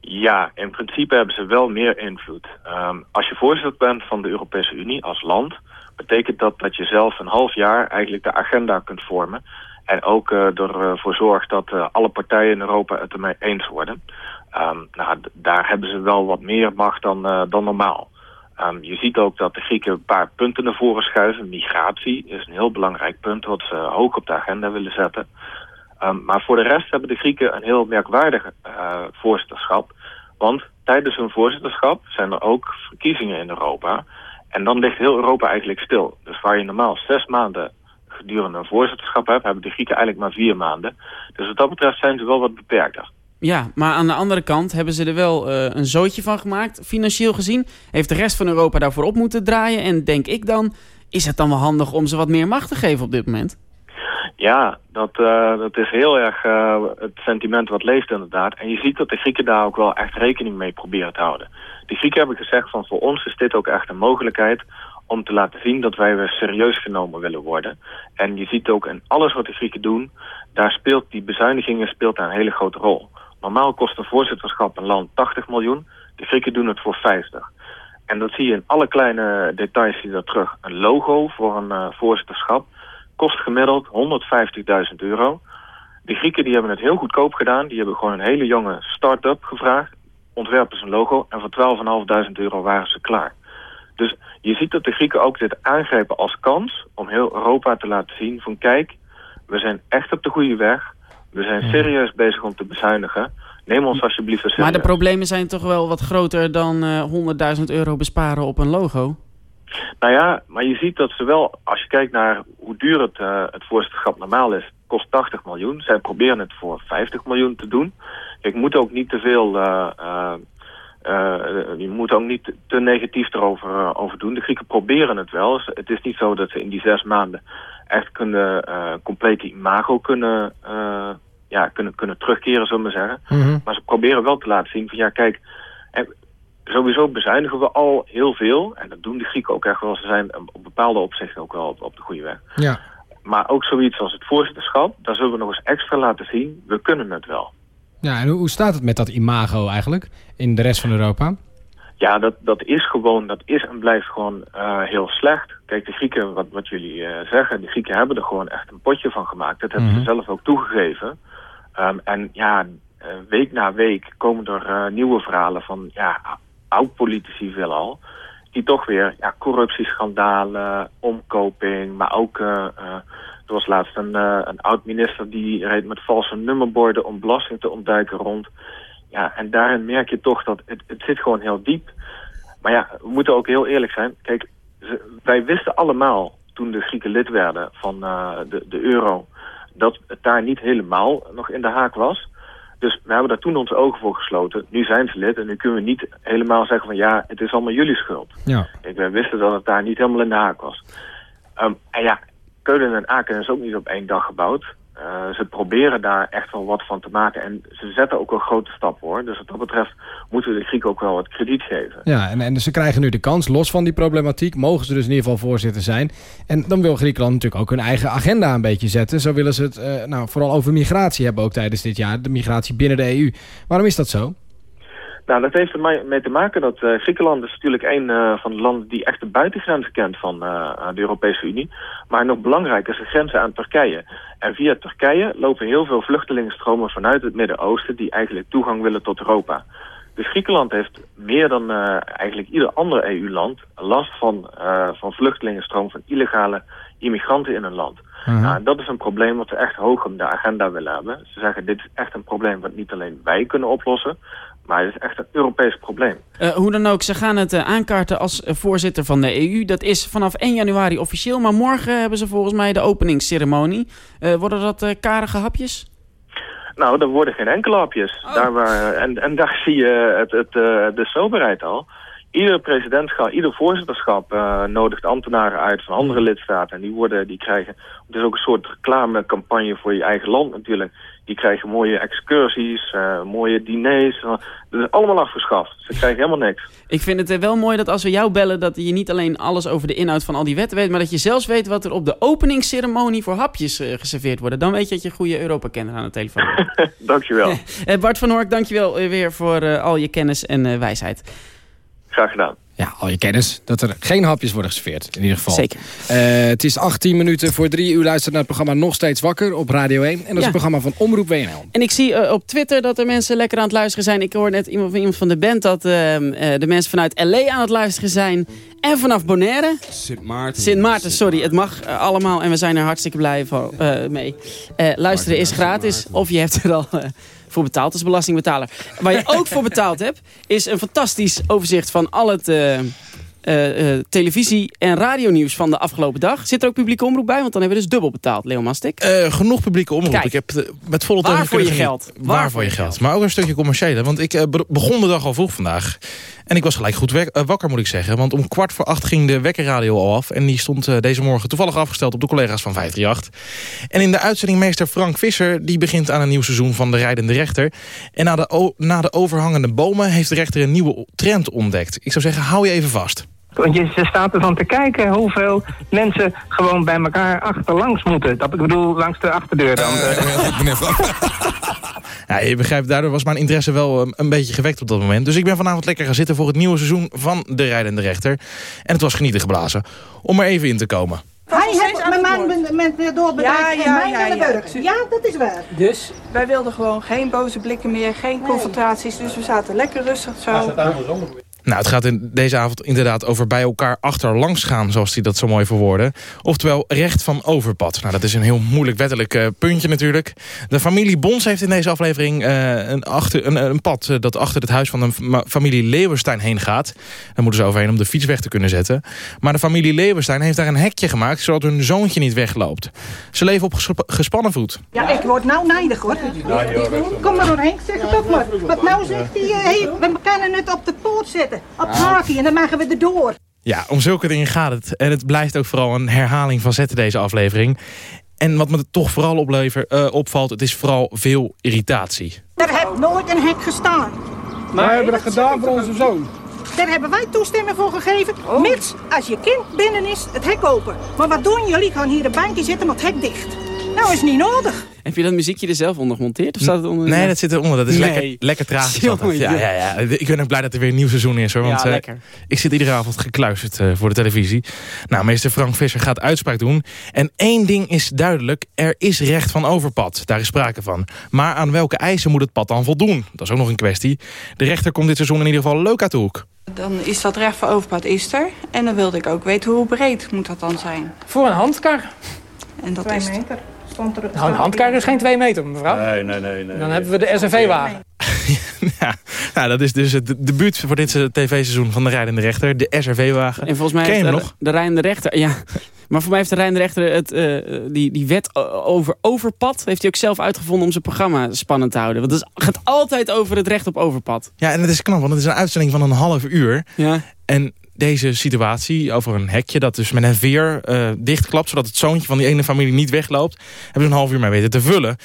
Ja, in principe hebben ze wel meer invloed. Ehm, als je voorzitter bent van de Europese Unie als land, betekent dat dat je zelf een half jaar eigenlijk de agenda kunt vormen. En ook eh, ervoor zorgt dat eh, alle partijen in Europa het ermee eens worden. Ehm, nou, daar hebben ze wel wat meer macht dan, eh, dan normaal. Ehm, je ziet ook dat de Grieken een paar punten naar voren schuiven. Migratie is een heel belangrijk punt wat ze hoog op de agenda willen zetten. Ehm, maar voor de rest hebben de Grieken een heel merkwaardig voorzitterschap. Want tijdens hun voorzitterschap zijn er ook verkiezingen in Europa. En dan ligt heel Europa eigenlijk stil. Dus waar je normaal zes maanden gedurende een voorzitterschap hebt... hebben de Grieken eigenlijk maar vier maanden. Dus wat dat betreft zijn ze wel wat beperkter. Ja, maar aan de andere kant hebben ze er wel eh, een zootje van gemaakt, financieel gezien. Heeft de rest van Europa daarvoor op moeten draaien. En denk ik dan, is het dan wel handig om ze wat meer macht te geven op dit moment? Ja, dat, eh, dat is heel erg eh, het sentiment wat leeft inderdaad. En je ziet dat de Grieken daar ook wel echt rekening mee proberen te houden. De Grieken hebben gezegd van voor ons is dit ook echt een mogelijkheid om te laten zien dat wij weer serieus genomen willen worden. En je ziet ook in alles wat de Grieken doen, daar speelt die bezuinigingen speelt daar een hele grote rol. Normaal kost een voorzitterschap een land 80 miljoen, de Grieken doen het voor 50. En dat zie je in alle kleine details zie dat terug. Een logo voor een eh, voorzitterschap kost gemiddeld 150.000 euro. De Grieken die hebben het heel goedkoop gedaan. Die hebben gewoon een hele jonge start-up gevraagd. Ontwerpen ze een logo en voor 12.500 euro waren ze klaar. Dus je ziet dat de Grieken ook dit aangrijpen als kans om heel Europa te laten zien van kijk, we zijn echt op de goede weg. We zijn serieus bezig om te bezuinigen. Neem ons alsjeblieft serieus. Maar de problemen zijn toch wel wat groter dan eh 100.000 euro besparen op een logo? Nou ja, maar je ziet dat ze wel, als je kijkt naar hoe duur het, eh, het voorzitterschap normaal is, kost 80 miljoen. Zij proberen het voor 50 miljoen te doen. Kijk, je moet ook niet te veel, eh, eh, je moet ook niet te- negatief erover over doen. De Grieken proberen het wel. Het is niet zo dat ze in die zes maanden echt kunnen, complete imago kunnen, ja, kunnen, kunnen terugkeren, zullen we maar zeggen. Maar ze proberen wel te laten zien van ja, kijk, sowieso bezuinigen we al heel veel. En dat doen de Grieken ook echt wel. Ze zijn op bepaalde opzichten ook wel op, op de goede weg. Ja. Maar ook zoiets als het voorzitterschap, daar zullen we nog eens extra laten zien. We kunnen het wel. Ja, en hoe, staat het met dat imago eigenlijk in de rest van Europa? Ja, dat, dat is gewoon, dat is en blijft gewoon eh, heel slecht. Kijk, de Grieken, wat, wat jullie eh, zeggen, de Grieken hebben er gewoon echt een potje van gemaakt. Dat hebben Mhm. ze zelf ook toegegeven. Ehm, en ja, eh, week na week komen er eh, nieuwe verhalen van, ja, oud-politici veelal. Die toch weer ja, corruptieschandalen, omkoping, maar ook eh, eh, Er was laatst een, eh, een oud-minister die reed met valse nummerborden om belasting te ontduiken rond. Ja, en daarin merk je toch dat het, het zit gewoon heel diep. Maar ja, we moeten ook heel eerlijk zijn. Kijk, wij wisten allemaal toen de Grieken lid werden van de, de euro... dat het daar niet helemaal nog in de haak was. Dus we hebben daar toen onze ogen voor gesloten. Nu zijn ze lid en nu kunnen we niet helemaal zeggen van... ja, het is allemaal jullie schuld. Ja. Wij wisten dat het daar niet helemaal in de haak was. Ehm, en ja, Keulen en Aken is ook niet op één dag gebouwd. Eh, ze proberen daar echt wel wat van te maken. En ze zetten ook wel grote stappen hoor. Dus wat dat betreft moeten we de Grieken ook wel wat krediet geven. Ja, en, en ze krijgen nu de kans, los van die problematiek, mogen ze dus in ieder geval voorzitter zijn. En dan wil Griekenland natuurlijk ook hun eigen agenda een beetje zetten. Zo willen ze het eh, nou, vooral over migratie hebben ook tijdens dit jaar, de migratie binnen de EU. Waarom is dat zo? Nou, dat heeft er mee- mee te maken dat eh, Griekenland is natuurlijk een eh, van de landen die echt de buitengrenzen kent van eh, de Europese Unie. Maar nog belangrijker is de grenzen aan Turkije. En via Turkije lopen heel veel vluchtelingenstromen vanuit het Midden-Oosten die eigenlijk toegang willen tot Europa. Dus Griekenland heeft meer dan eigenlijk ieder ander EU-land last van, van vluchtelingenstroom, van illegale immigranten in een land. Nou, en dat is een probleem wat ze echt hoog op de agenda willen hebben. Ze zeggen dit is echt een probleem wat niet alleen wij kunnen oplossen, maar het is echt een Europees probleem. Eh, hoe dan ook, ze gaan het eh, aankaarten als eh, voorzitter van de EU. Dat is vanaf 1 januari officieel, maar morgen hebben ze volgens mij de openingsceremonie. Worden dat karige hapjes? Nou, er worden geen enkele hapjes. Daar waar, en, en daar (laughs) zie je het, het, de soberheid al. Ieder presidentschap, ieder voorzitterschap nodigt ambtenaren uit van andere lidstaten. En die, worden, die krijgen, het is ook een soort reclamecampagne voor je eigen land natuurlijk. Die krijgen mooie excursies, eh, mooie diners. eh, dat is allemaal afgeschaft. Ze krijgen helemaal niks. Ik vind het eh, wel mooi dat als we jou bellen... dat je niet alleen alles over de inhoud van al die wetten weet... maar dat je zelfs weet wat er op de openingsceremonie voor hapjes geserveerd worden. Dan weet je dat je goede Europa-kenner aan de telefoon hebt. (laughs) (laughs) Dankjewel. Bart van Hork, dankjewel weer voor al je kennis en wijsheid. Graag gedaan. Ja, al je kennis dat er geen hapjes worden geserveerd, in ieder geval. Zeker. Eh, het is 18 minuten voor drie. U luistert naar het programma Nog Steeds Wakker op Radio 1. En dat is een programma van Omroep WNL. En ik zie eh, op Twitter dat er mensen lekker aan het luisteren zijn. Ik hoor net iemand van, iemand van de band dat ehm, eh, de mensen vanuit LA aan het luisteren zijn. En vanaf Bonaire. Sint Maarten. Sint Maarten, sorry. Het mag allemaal en we zijn er hartstikke blij van, mee. Eh, luisteren is gratis of je hebt er al voor betaald als belastingbetaler. Waar je ook voor betaald hebt, is een fantastisch overzicht van al het... eh, eh, eh, televisie- en radionieuws van de afgelopen dag. Zit er ook publieke omroep bij? Want dan hebben we dus dubbel betaald, Leo Mastik. Genoeg publieke omroep. Kijk. ik heb met volle Waar voor je geld? Waar, voor je geld. Maar ook een stukje commerciële. Want ik be- begon de dag al vroeg vandaag. En ik was gelijk goed eh, wakker, moet ik zeggen. Want om kwart voor acht ging de wekkerradio al af. En die stond eh, deze morgen toevallig afgesteld op de collega's van 538. En in de uitzending meester Frank Visser... die begint aan een nieuw seizoen van De Rijdende Rechter. En na de, na de overhangende bomen heeft de rechter een nieuwe trend ontdekt. Ik zou zeggen, hou je even vast. Want je staat ervan te kijken hoeveel mensen gewoon bij elkaar achterlangs moeten. Dat ik bedoel, langs de achterdeur dan. (laughs) Ja, je begrijpt, daardoor was mijn interesse wel um, een beetje gewekt op dat moment. Dus ik ben vanavond lekker gaan zitten voor het nieuwe seizoen van De Rijdende Rechter. En het was genieten geblazen. Om er even in te komen. Hij heeft mijn man met, doorbedrijf Ja, en ja, mij ja, in de. Ja, dat is waar. Dus wij wilden gewoon geen boze blikken meer, geen confrontaties. Dus we zaten lekker rustig zo. Nou, het gaat in deze avond inderdaad over bij elkaar achterlangs gaan, zoals hij dat zo mooi verwoordde. Oftewel recht van overpad. Nou, dat is een heel moeilijk wettelijk eh, puntje natuurlijk. De familie Bons heeft in deze aflevering eh, een, achter, een, een pad eh, dat achter het huis van de familie Leeuwenstein heen gaat. Daar moeten ze overheen om de fiets weg te kunnen zetten. Maar de familie Leeuwenstein heeft daar een hekje gemaakt, zodat hun zoontje niet wegloopt. Ze leven op gesp- gespannen voet. Ja, ik word nou nijdig hoor. Kom maar door Henk, zeg het ook maar. Want nou zegt hij, hey, we kunnen het op de poort zetten. Op het haakje en dan maken we erdoor. Ja, om zulke dingen gaat het. En het blijft ook vooral een herhaling van zetten deze aflevering. En wat me toch vooral oplever, eh, opvalt, het is vooral veel irritatie. Daar heeft nooit een hek gestaan. Wij hebben dat gedaan voor onze zoon. Daar hebben wij toestemming voor gegeven. Mits, als je kind binnen is, het hek open. Maar wat doen jullie? Gaan hier een bankje zitten met het hek dicht. Nou is niet nodig. Heb je dat muziekje er zelf onder gemonteerd? Of staat het onder? Nee, dat zit eronder. Dat is Nee. lekker, lekker. (laughs) Jongen, Ja, ja, ja. Ik ben ook blij dat er weer een nieuw seizoen is. Hoor, want, Ja, eh, ik zit iedere avond gekluisterd eh, voor de televisie. Nou, meester Frank Visser gaat uitspraak doen. En één ding is duidelijk. Er is recht van overpad. Daar is sprake van. Maar aan welke eisen moet het pad dan voldoen? Dat is ook nog een kwestie. De rechter komt dit seizoen in ieder geval leuk uit de hoek. Dan is dat recht van overpad is er. En dan wilde ik ook weten hoe breed moet dat dan zijn. Voor een handkar. En dat Twee is meter. Stond er, Nou, een handkar is geen twee meter, mevrouw. Nee, nee, nee. nee. Dan hebben we de SRV-wagen. (laughs) Nou, dat is dus het debuut voor dit tv-seizoen van de Rijdende Rechter. De SRV-wagen. En volgens mij Ken je heeft hem de, nog? de rijdende rechter... Ja, maar voor mij heeft de rijdende rechter het, eh, die, die wet over overpad... heeft hij ook zelf uitgevonden om zijn programma spannend te houden. Want het is- gaat altijd over het recht op overpad. Ja, en het is knap, want het is een uitzending van een half uur. Ja. En deze situatie over een hekje dat dus met een veer eh, dichtklapt... zodat het zoontje van die ene familie niet wegloopt... hebben ze een half uur mee weten te vullen.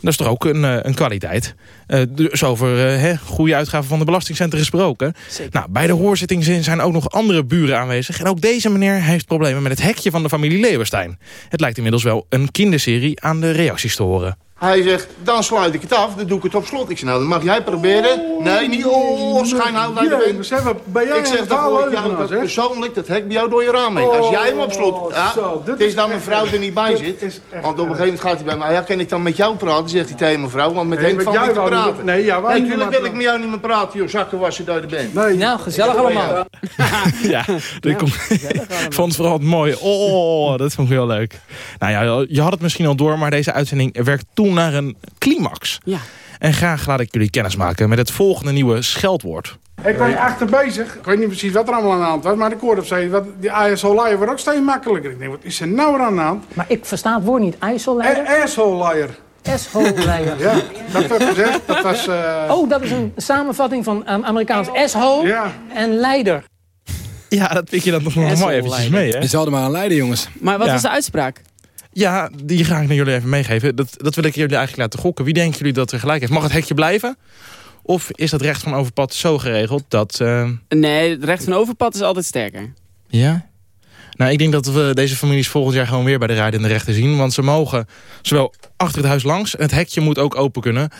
Dat is toch ook een, eh, een kwaliteit. Eh, dus over hè, goede uitgaven van de belastingcenten gesproken. Nou, bij de hoorzitting zijn- zijn ook nog andere buren aanwezig. En ook deze meneer heeft problemen met het hekje van de familie Leeuwenstein. Het lijkt inmiddels wel een kinderserie aan de reacties te horen. Hij zegt, dan sluit ik het af, dan doe ik het op slot. Ik zeg, nou, dan mag jij proberen. Nee, niet, oh, ben jij Ik zeg, een dan gooi ik taaleugenaar, jou dat zeg? persoonlijk, dat hek bij jou door je raam heen. Als jij hem op slot... Ja, zo, dit het is is dan mijn vrouw er niet bij zit. Want op een gegeven moment gaat hij bij mij, ja, kan ik dan met jou praten? Zegt hij tegen mijn vrouw, want met Nee, Henk met van jou niet te wou niet- praten. nee, ja, nee, natuurlijk wil ik met jou niet meer praten, joh, zakkenwasser dat je er bent. Nee. Nou, gezellig allemaal. (laughs) (laughs) Ja, dat komt. ik vond het vooral mooi. Oh, dat vond ik heel leuk. Nou ja, je had het misschien al door, maar deze uitzending werkt toe naar een climax. Ja. En graag laat ik jullie kennis maken met het volgende nieuwe scheldwoord. Ik was achter bezig. Ik weet niet precies wat er allemaal aan de hand was. Maar ik hoorde op zei wat die ISO-leier wordt ook steeds makkelijker. Ik denk, wat is er nou weer aan de hand? Maar ik versta het woord niet. IJsselleider? ISO-leier. S-ho-leider. Ja, dat werd gezegd. Dat was... eh, Oh, dat is een samenvatting van um, Amerikaans S-ho Ja. en leider. Ja, dat pik je dan nog wel mooi eventjes mee, hè? Je zal er maar aan leiden, jongens. Maar wat Ja. was de uitspraak? Ja, die ga ik naar jullie even meegeven. Dat, dat wil ik jullie eigenlijk laten gokken. Wie denken jullie dat er gelijk heeft? Mag het hekje blijven? Of is dat recht van overpad zo geregeld dat... eh, Nee, het recht van overpad is altijd sterker. Ja? Nou, ik denk dat we deze families volgend jaar gewoon weer bij de rijdende rechter zien. Want ze mogen zowel achter het huis langs. En het hekje moet ook open kunnen.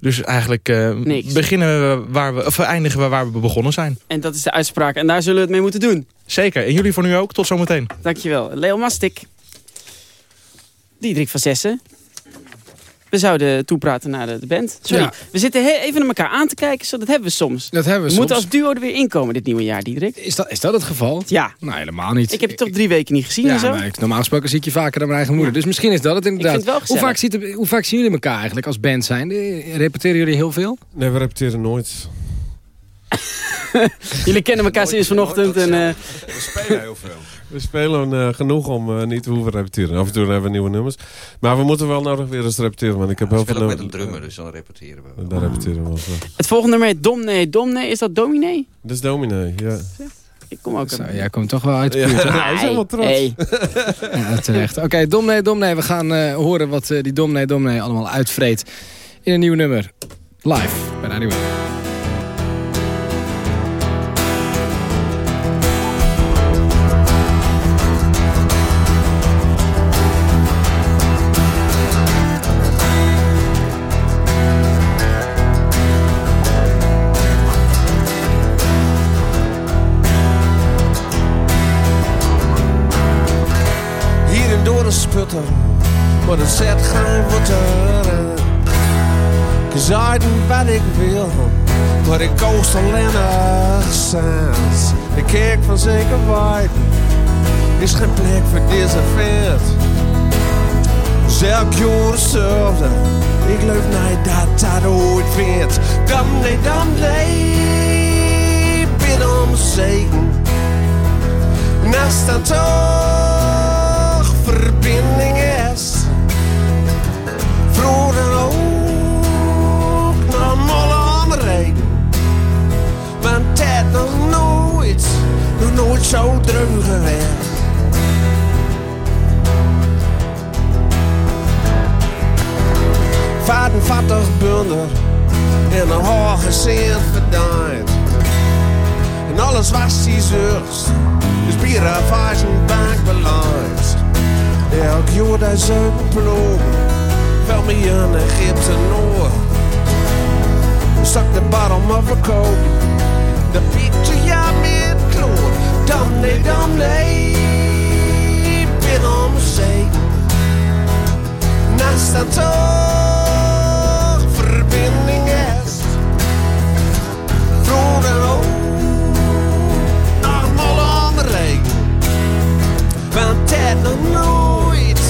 Dus eigenlijk eh, beginnen we waar we, of eindigen we waar we begonnen zijn. En dat is de uitspraak. En daar zullen we het mee moeten doen. Zeker. En jullie voor nu ook. Tot zometeen. Dankjewel. Leo Mastik. Diederik van Zessen. We zouden toepraten naar de, band. Sorry. Ja. We zitten even naar elkaar aan te kijken. Zo, dat hebben we soms. Dat hebben we We moeten soms. als duo er weer inkomen dit nieuwe jaar, Diederik. Is dat, is dat het geval? Ja. Nou, helemaal niet. Ik heb je toch drie weken niet gezien en Ja, zo. maar ik, normaal gesproken zie ik je vaker dan mijn eigen moeder. Dus misschien is dat het inderdaad. vind het wel hoe, vaak ziet het- hoe vaak zien jullie elkaar eigenlijk als band zijn? Repeteren jullie heel veel? Nee, we repeteren nooit. (laughs) Jullie kennen elkaar sinds vanochtend. En, eh, We spelen heel veel. We spelen eh, genoeg om eh, niet te hoeven repeteren. Af en toe hebben we nieuwe nummers. Maar we moeten wel nodig weer eens repeteren. Want ik heb We heel veel met een drummer, dus dan repeteren we. Daar repeteren we wel het volgende nummer heet Domne Domne. Is dat Dominee? Dat is dominee, ja. Ik kom ook. Zo, jij komt toch wel uit de Ja, buurt. hij is helemaal trots. Hey. (laughs) Ja, terecht. Oké, Domnee, Domnee. We gaan eh, horen wat eh, die Domnee, Domnee allemaal uitvreet. In een nieuw nummer. Live bij Radio maar ik koos alleen zijn. Ik kijk van zeker weten, is geen plek voor deze vent. Zelk jaar hetzelfde, ik geloof niet dat dat ooit vindt. Dan nee, dan nee, bid om zegen. Naast dan toch verbinding nog nooit zo druk geweest. Vadervattig bunder en een hoge zin verdient. En alles was die zucht, dus bieren was een bank belangt. Elk jaar dat zeven ploeg, wel me in Egypte Noord. Stak de bottom of a coke, de picture kloor. Dan nee, dan nee, bin om zee. Naast dat toch verbinding is. Vroeger ook nog mal regen. Want het nog nooit,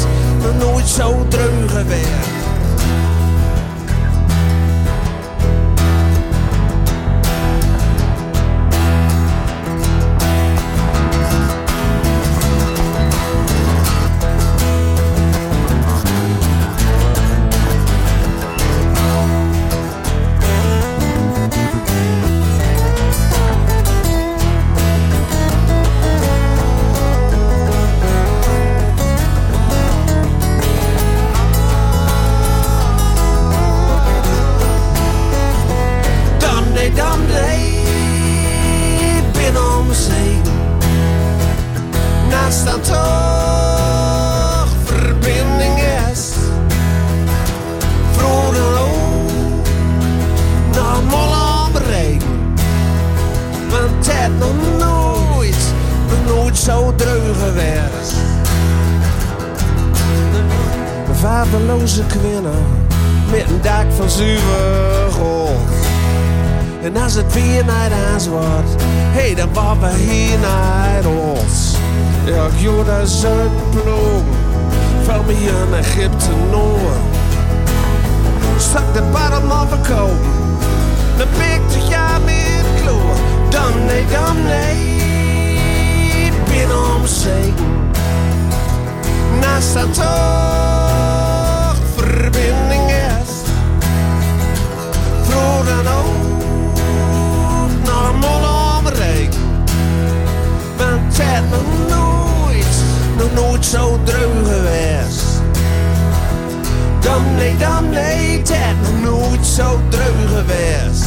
nog dat Een vaderloze kwinnen met een dak van zuiver gold. En als het weer naar huis wordt, hey, dan worden we hier naar ons. Ja, ik joh, daar zuidploeg, van me naar Egypte. Stak de barrelman verkopen, dan pikt het jaar meer kloor. Dan nee, dan nee, binnen om zegen. Naast dat verbinding is. Dan ook naar Molle omreek. Want het nog nooit, nooit zo druk geweest. Dan nee, dan nee, het nog nooit zo druk geweest.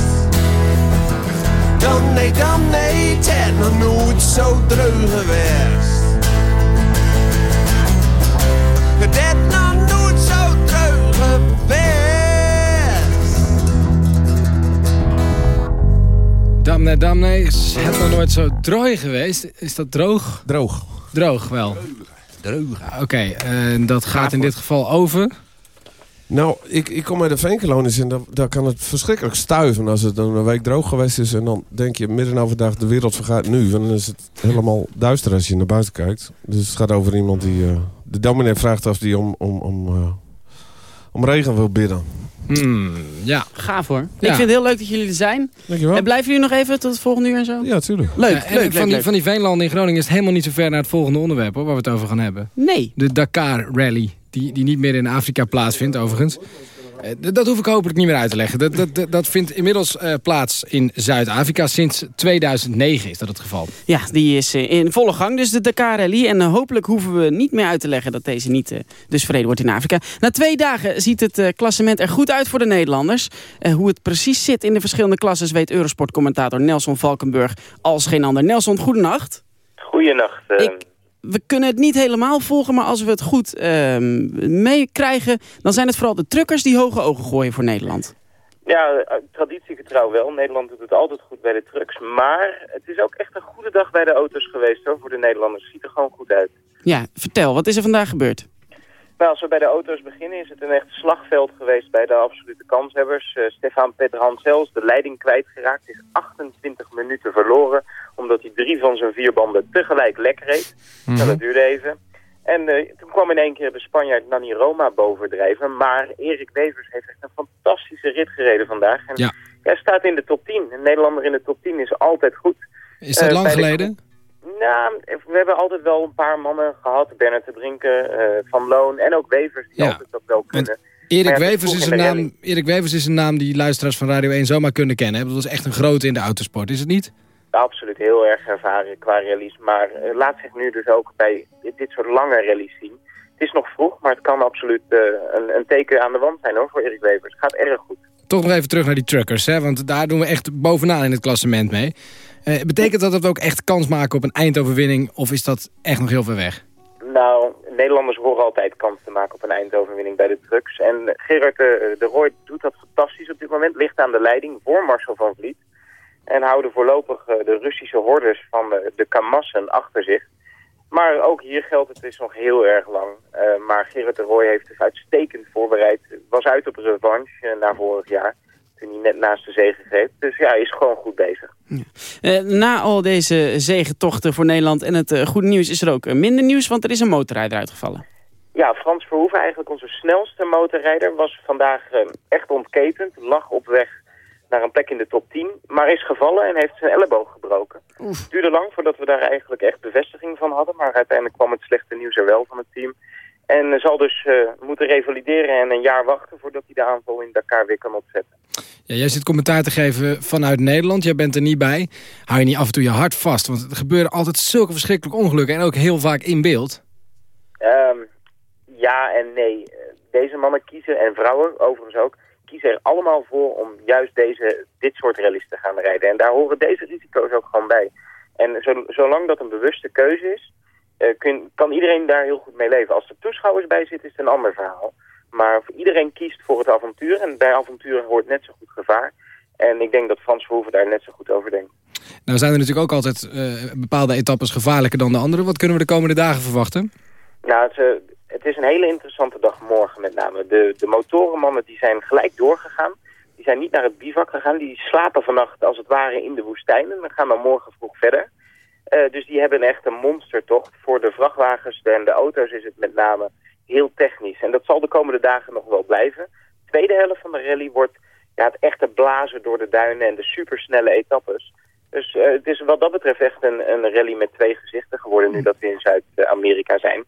Dan nee, dan nee, het nog nooit zo druk geweest. Het nog Damne, damne, is het nog nooit zo droog geweest? Is dat droog? Droog. Droog, wel. Droog. Oké, en dat gaat in dit geval over... Nou, ik, ik kom uit de Veenkolonis en daar, daar kan het verschrikkelijk stuiven als het een week droog geweest is. En dan denk je midden overdag de wereld vergaat nu. En dan is het helemaal duister als je naar buiten kijkt. Dus het gaat over iemand die... eh, de dominee vraagt of die om, om, om, eh, om regen wil bidden. Hmm, ja. Gaaf hoor. Ja. Ik vind het heel leuk dat jullie er zijn. Dankjewel. En blijven jullie nog even tot het volgende uur en zo? Ja, tuurlijk. Leuk, Ja, leuk, en leuk, van, die, van die veenlanden in Groningen is het helemaal niet zo ver naar het volgende onderwerp hoor, waar we het over gaan hebben. Nee. De Dakar Rally, die, die niet meer in Afrika plaatsvindt overigens. Eh, Dat hoef ik hopelijk niet meer uit te leggen. Dat, dat, dat- vindt inmiddels eh, plaats in Zuid-Afrika. Sinds 2009 is dat het geval. Ja, die is eh, in volle gang, dus de Dakar Rally. En hopelijk hoeven we niet meer uit te leggen dat deze niet eh, dus verreden wordt in Afrika. Na twee dagen ziet het eh, klassement er goed uit voor de Nederlanders. Eh, hoe het precies zit in de verschillende klasses weet Eurosport-commentator Nelson Valkenburg als geen ander. Nelson, goedenacht. Goeienacht. eh. We kunnen het niet helemaal volgen, maar als we het goed ehm, meekrijgen... dan zijn het vooral de truckers die hoge ogen gooien voor Nederland. Ja, eh, traditiegetrouw wel. Nederland doet het altijd goed bij de trucks. Maar het is ook echt een goede dag bij de auto's geweest hoor, voor de Nederlanders. Ziet er gewoon goed uit. Ja, vertel, wat is er vandaag gebeurd? Nou, als we bij de auto's beginnen is het een echt slagveld geweest bij de absolute kanshebbers. Eh, Stefan Petrancels, de leiding kwijtgeraakt, is 28 minuten verloren. Omdat hij drie van zijn vier banden tegelijk lek reed. Nou, dat duurde even. En eh, toen kwam in één keer de Spanjaard Nani Roma bovendrijven. Maar Erik Wevers heeft echt een fantastische rit gereden vandaag. En Ja. Hij staat in de top 10. Een Nederlander in de top 10 is altijd goed. Is dat Eh, lang de- geleden? nou, we hebben altijd wel een paar mannen gehad. Bernard te Drinken, eh, Van Loon en ook Wevers die Ja. altijd dat wel kunnen. Erik ja, Wevers, is een naam. Erik Wevers is een naam die luisteraars van Radio 1 zomaar kunnen kennen. Dat is echt een grote in de autosport, is het niet? Absoluut heel erg ervaren qua rallies. Maar eh, laat zich nu dus ook bij dit, soort lange rallies zien. Het is nog vroeg, maar het kan absoluut eh, een, een teken aan de wand zijn hoor voor Erik Wevers. Het gaat erg goed. Toch nog even terug naar die truckers, hè? want daar doen we echt bovenaan in het klassement mee. Eh, betekent dat dat we ook echt kans maken op een eindoverwinning of is dat echt nog heel ver weg? Nou, Nederlanders horen altijd kans te maken op een eindoverwinning bij de trucks. En Gerard de, de Rooij doet dat fantastisch op dit moment. Ligt aan de leiding voor Marcel van Vliet. En houden voorlopig eh, de Russische hordes van de, de Kamassen achter zich. Maar ook hier geldt het is nog heel erg lang. Eh, maar Gerard de Rooij heeft zich uitstekend voorbereid. Was uit op revanche eh, na vorig jaar. Toen hij net naast de zege greep. Dus ja, hij is gewoon goed bezig. Eh, na al deze zegentochten voor Nederland en het eh, goede nieuws is er ook eh, minder nieuws, want er is een motorrijder uitgevallen. Ja, Frans Verhoeven, eigenlijk onze snelste motorrijder, was vandaag eh, echt ontketend. Lag op weg naar een plek in de top 10, maar is gevallen en heeft zijn elleboog gebroken. Het duurde lang voordat we daar eigenlijk echt bevestiging van hadden, maar uiteindelijk kwam het slechte nieuws er wel van het team. En zal dus eh, moeten revalideren en een jaar wachten voordat hij de aanval in Dakar weer kan opzetten. Ja, jij zit commentaar te geven vanuit Nederland, jij bent er niet bij. Hou je niet af en toe je hart vast, want er gebeuren altijd zulke verschrikkelijke ongelukken en ook heel vaak in beeld. Ehm, ja en nee. Deze mannen kiezen, en vrouwen overigens ook, kiezen er allemaal voor om juist deze, dit soort rallies te gaan rijden. En daar horen deze risico's ook gewoon bij. En zo- zolang dat een bewuste keuze is, eh, kun, kan iedereen daar heel goed mee leven. Als er toeschouwers bij zitten is het een ander verhaal. Maar iedereen kiest voor het avontuur en bij avontuur hoort net zo goed gevaar. En ik denk dat Frans Verhoeven daar net zo goed over denkt. Nou zijn er natuurlijk ook altijd eh, bepaalde etappes gevaarlijker dan de andere. Wat kunnen we de komende dagen verwachten? Nou, het, eh, het is een hele interessante dag morgen met name. De, de motorenmannen die zijn gelijk doorgegaan. Die zijn niet naar het bivak gegaan. Die slapen vannacht als het ware in de woestijn. En gaan dan morgen vroeg verder. Eh, dus die hebben echt een monstertocht. Voor de vrachtwagens en de auto's is het met name heel technisch. En dat zal de komende dagen nog wel blijven. De tweede helft van de rally wordt ja, het echte blazen door de duinen en de supersnelle etappes. Dus eh, het is wat dat betreft echt een, een rally met twee gezichten geworden nu dat we in Zuid-Amerika zijn.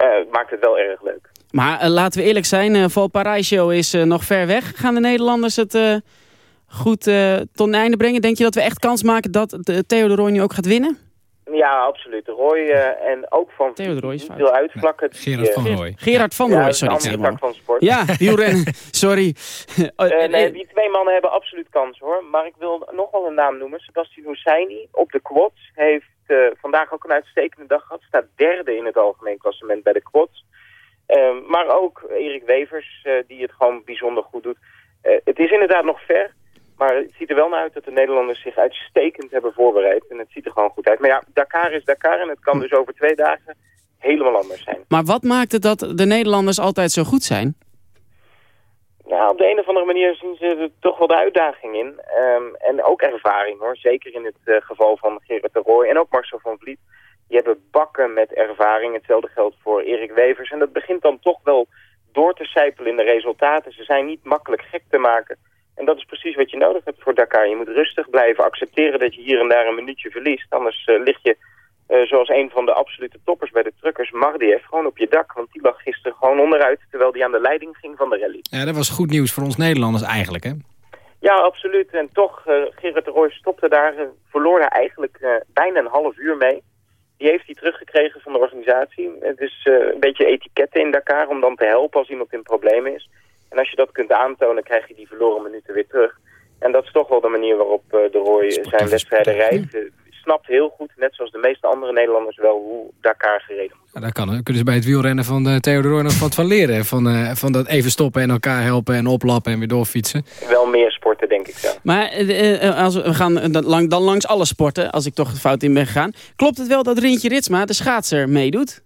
Eh, maakt het wel erg leuk. Maar eh, laten we eerlijk zijn, uh, Valparaiso is uh, nog ver weg. Gaan de Nederlanders het uh, goed tot een einde brengen? Denk je dat we echt kans maken dat de Theo de Roy nu ook gaat winnen? Ja, absoluut. De Roy en ook van Theo de Roy is veel uitvlakken. Gerard van Roy. Gerard van Roy, ja, sorry. sport. Ja, wielrennen, (laughs) sorry. nee, die twee mannen hebben absoluut kans hoor. Maar ik wil nog wel een naam noemen. Sebastian Husseini op de quads heeft vandaag ook een uitstekende dag gehad. Staat derde in het algemeen klassement bij de quads. Uh, maar ook Erik Wevers, uh, die het gewoon bijzonder goed doet. Uh, het is inderdaad nog ver, maar het ziet er wel naar uit dat de Nederlanders zich uitstekend hebben voorbereid. En het ziet er gewoon goed uit. Maar ja, Dakar is Dakar en het kan dus over twee dagen helemaal anders zijn. Maar wat maakt het dat de Nederlanders altijd zo goed zijn? Ja, op de een of andere manier zien ze er toch wel de uitdaging in. Um, en ook ervaring hoor, zeker in het geval van Gerrit de Rooij en ook Marcel van Vliet. Die hebben bakken met ervaring. Hetzelfde geldt voor Erik Wevers. En dat begint dan toch wel door te sijpelen in de resultaten. Ze zijn niet makkelijk gek te maken. En dat is precies wat je nodig hebt voor Dakar. Je moet rustig blijven accepteren dat je hier en daar een minuutje verliest. Anders uh, lig je, uh, zoals een van de absolute toppers bij de truckers, Mardiev, gewoon op je dak. Want die lag gisteren gewoon onderuit, terwijl die aan de leiding ging van de rally. Ja, dat was goed nieuws voor ons Nederlanders eigenlijk, hè? Ja, absoluut. En toch, uh, Gerrit de Rooij stopte daar, verloor daar eigenlijk bijna een half uur mee. Die heeft hij teruggekregen van de organisatie. Het is een beetje etiketten in Dakar om dan te helpen als iemand in problemen is. En als je dat kunt aantonen, krijg je die verloren minuten weer terug. En dat is toch wel de manier waarop de Roy zijn wedstrijden rijdt. Snapt heel goed, net zoals de meeste andere Nederlanders wel, hoe Dakar gereden moet ja, dat kan. Dan kunnen ze bij het wielrennen van uh, Theo de Roy nog wat van leren. Van, uh, van dat even stoppen en elkaar helpen en oplappen en weer doorfietsen. Wel meer sporten, denk ik zo. Maar uh, als we gaan dan, dan langs alle sporten, als ik toch fout in ben gegaan. Klopt het wel dat Rintje Ritsma, de schaatser, meedoet?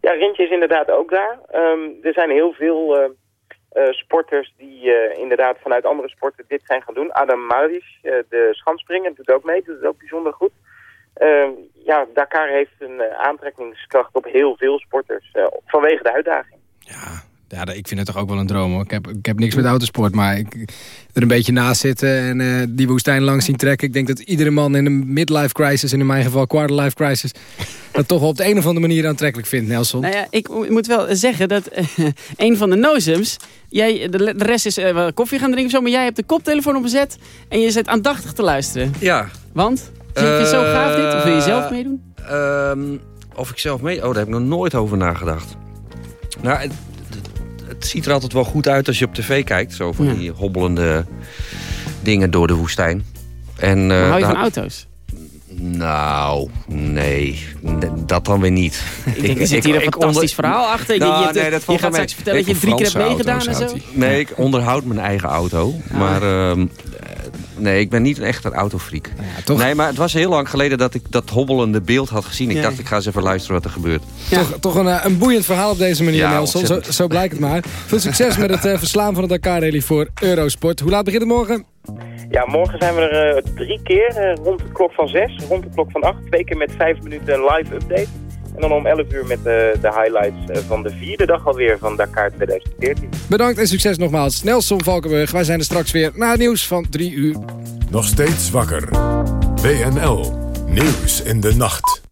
Ja, Rintje is inderdaad ook daar. Um, er zijn heel veel uh, sporters die uh, inderdaad vanuit andere sporten dit zijn gaan doen. Adam Marisch, uh, de schansspringer, doet ook mee, doet het ook bijzonder goed. Uh, ja, Dakar heeft een aantrekkingskracht op heel veel sporters vanwege de uitdaging. Ja, ja, ik vind het toch ook wel een droom hoor. Ik heb, ik heb niks met autosport, maar ik, er een beetje naast zitten en uh, die woestijn langs zien trekken. Ik denk dat iedere man in een midlife crisis, en in mijn geval quarterlife crisis, dat toch op de een of andere manier aantrekkelijk vindt, Nelson. Nou ja, ik moet wel zeggen dat uh, (laughs) een van de nozems, jij, de, de rest is uh, koffie gaan drinken of zo, maar jij hebt de koptelefoon opgezet en je zit aandachtig te luisteren. Ja. Want? Vind je het zo gaaf dit? Of wil je zelf meedoen? Um, of ik zelf mee? Oh, daar heb ik nog nooit over nagedacht. Nou, het, het ziet er altijd wel goed uit als je op tv kijkt. Zo van ja. die hobbelende dingen door de woestijn. En, uh, maar hou je van auto's? Nou, nee. Dat dan weer niet. Ik denk, er (laughs) zit hier een fantastisch onder... verhaal achter. Nou, je, je, nee, dat je gaat straks vertellen dat je drie keer hebt meegedaan en zo. Nee, ik onderhoud mijn eigen auto. Ah. Maar uh, nee, ik ben niet echt een autofreak. Nou ja, toch... Nee, maar het was heel lang geleden dat ik dat hobbelende beeld had gezien. Ik ja. dacht, ik ga eens even luisteren wat er gebeurt. Ja. Toch, toch een, een boeiend verhaal op deze manier, Nelson. Zo, zo blijkt het maar. Veel succes met het uh, verslaan van de Dakar Rally voor Eurosport. Hoe laat begint het morgen? Ja, morgen zijn we er uh, drie keer uh, rond de klok van zes, rond de klok van acht. Twee keer met vijf minuten live update. En dan om 11 uur met de, de highlights van de vierde dag alweer van Dakar 2014. Bedankt en succes nogmaals. Nelson Valkenburg, wij zijn er straks weer na het nieuws van drie uur. Nog steeds wakker. WNL. Nieuws in de nacht.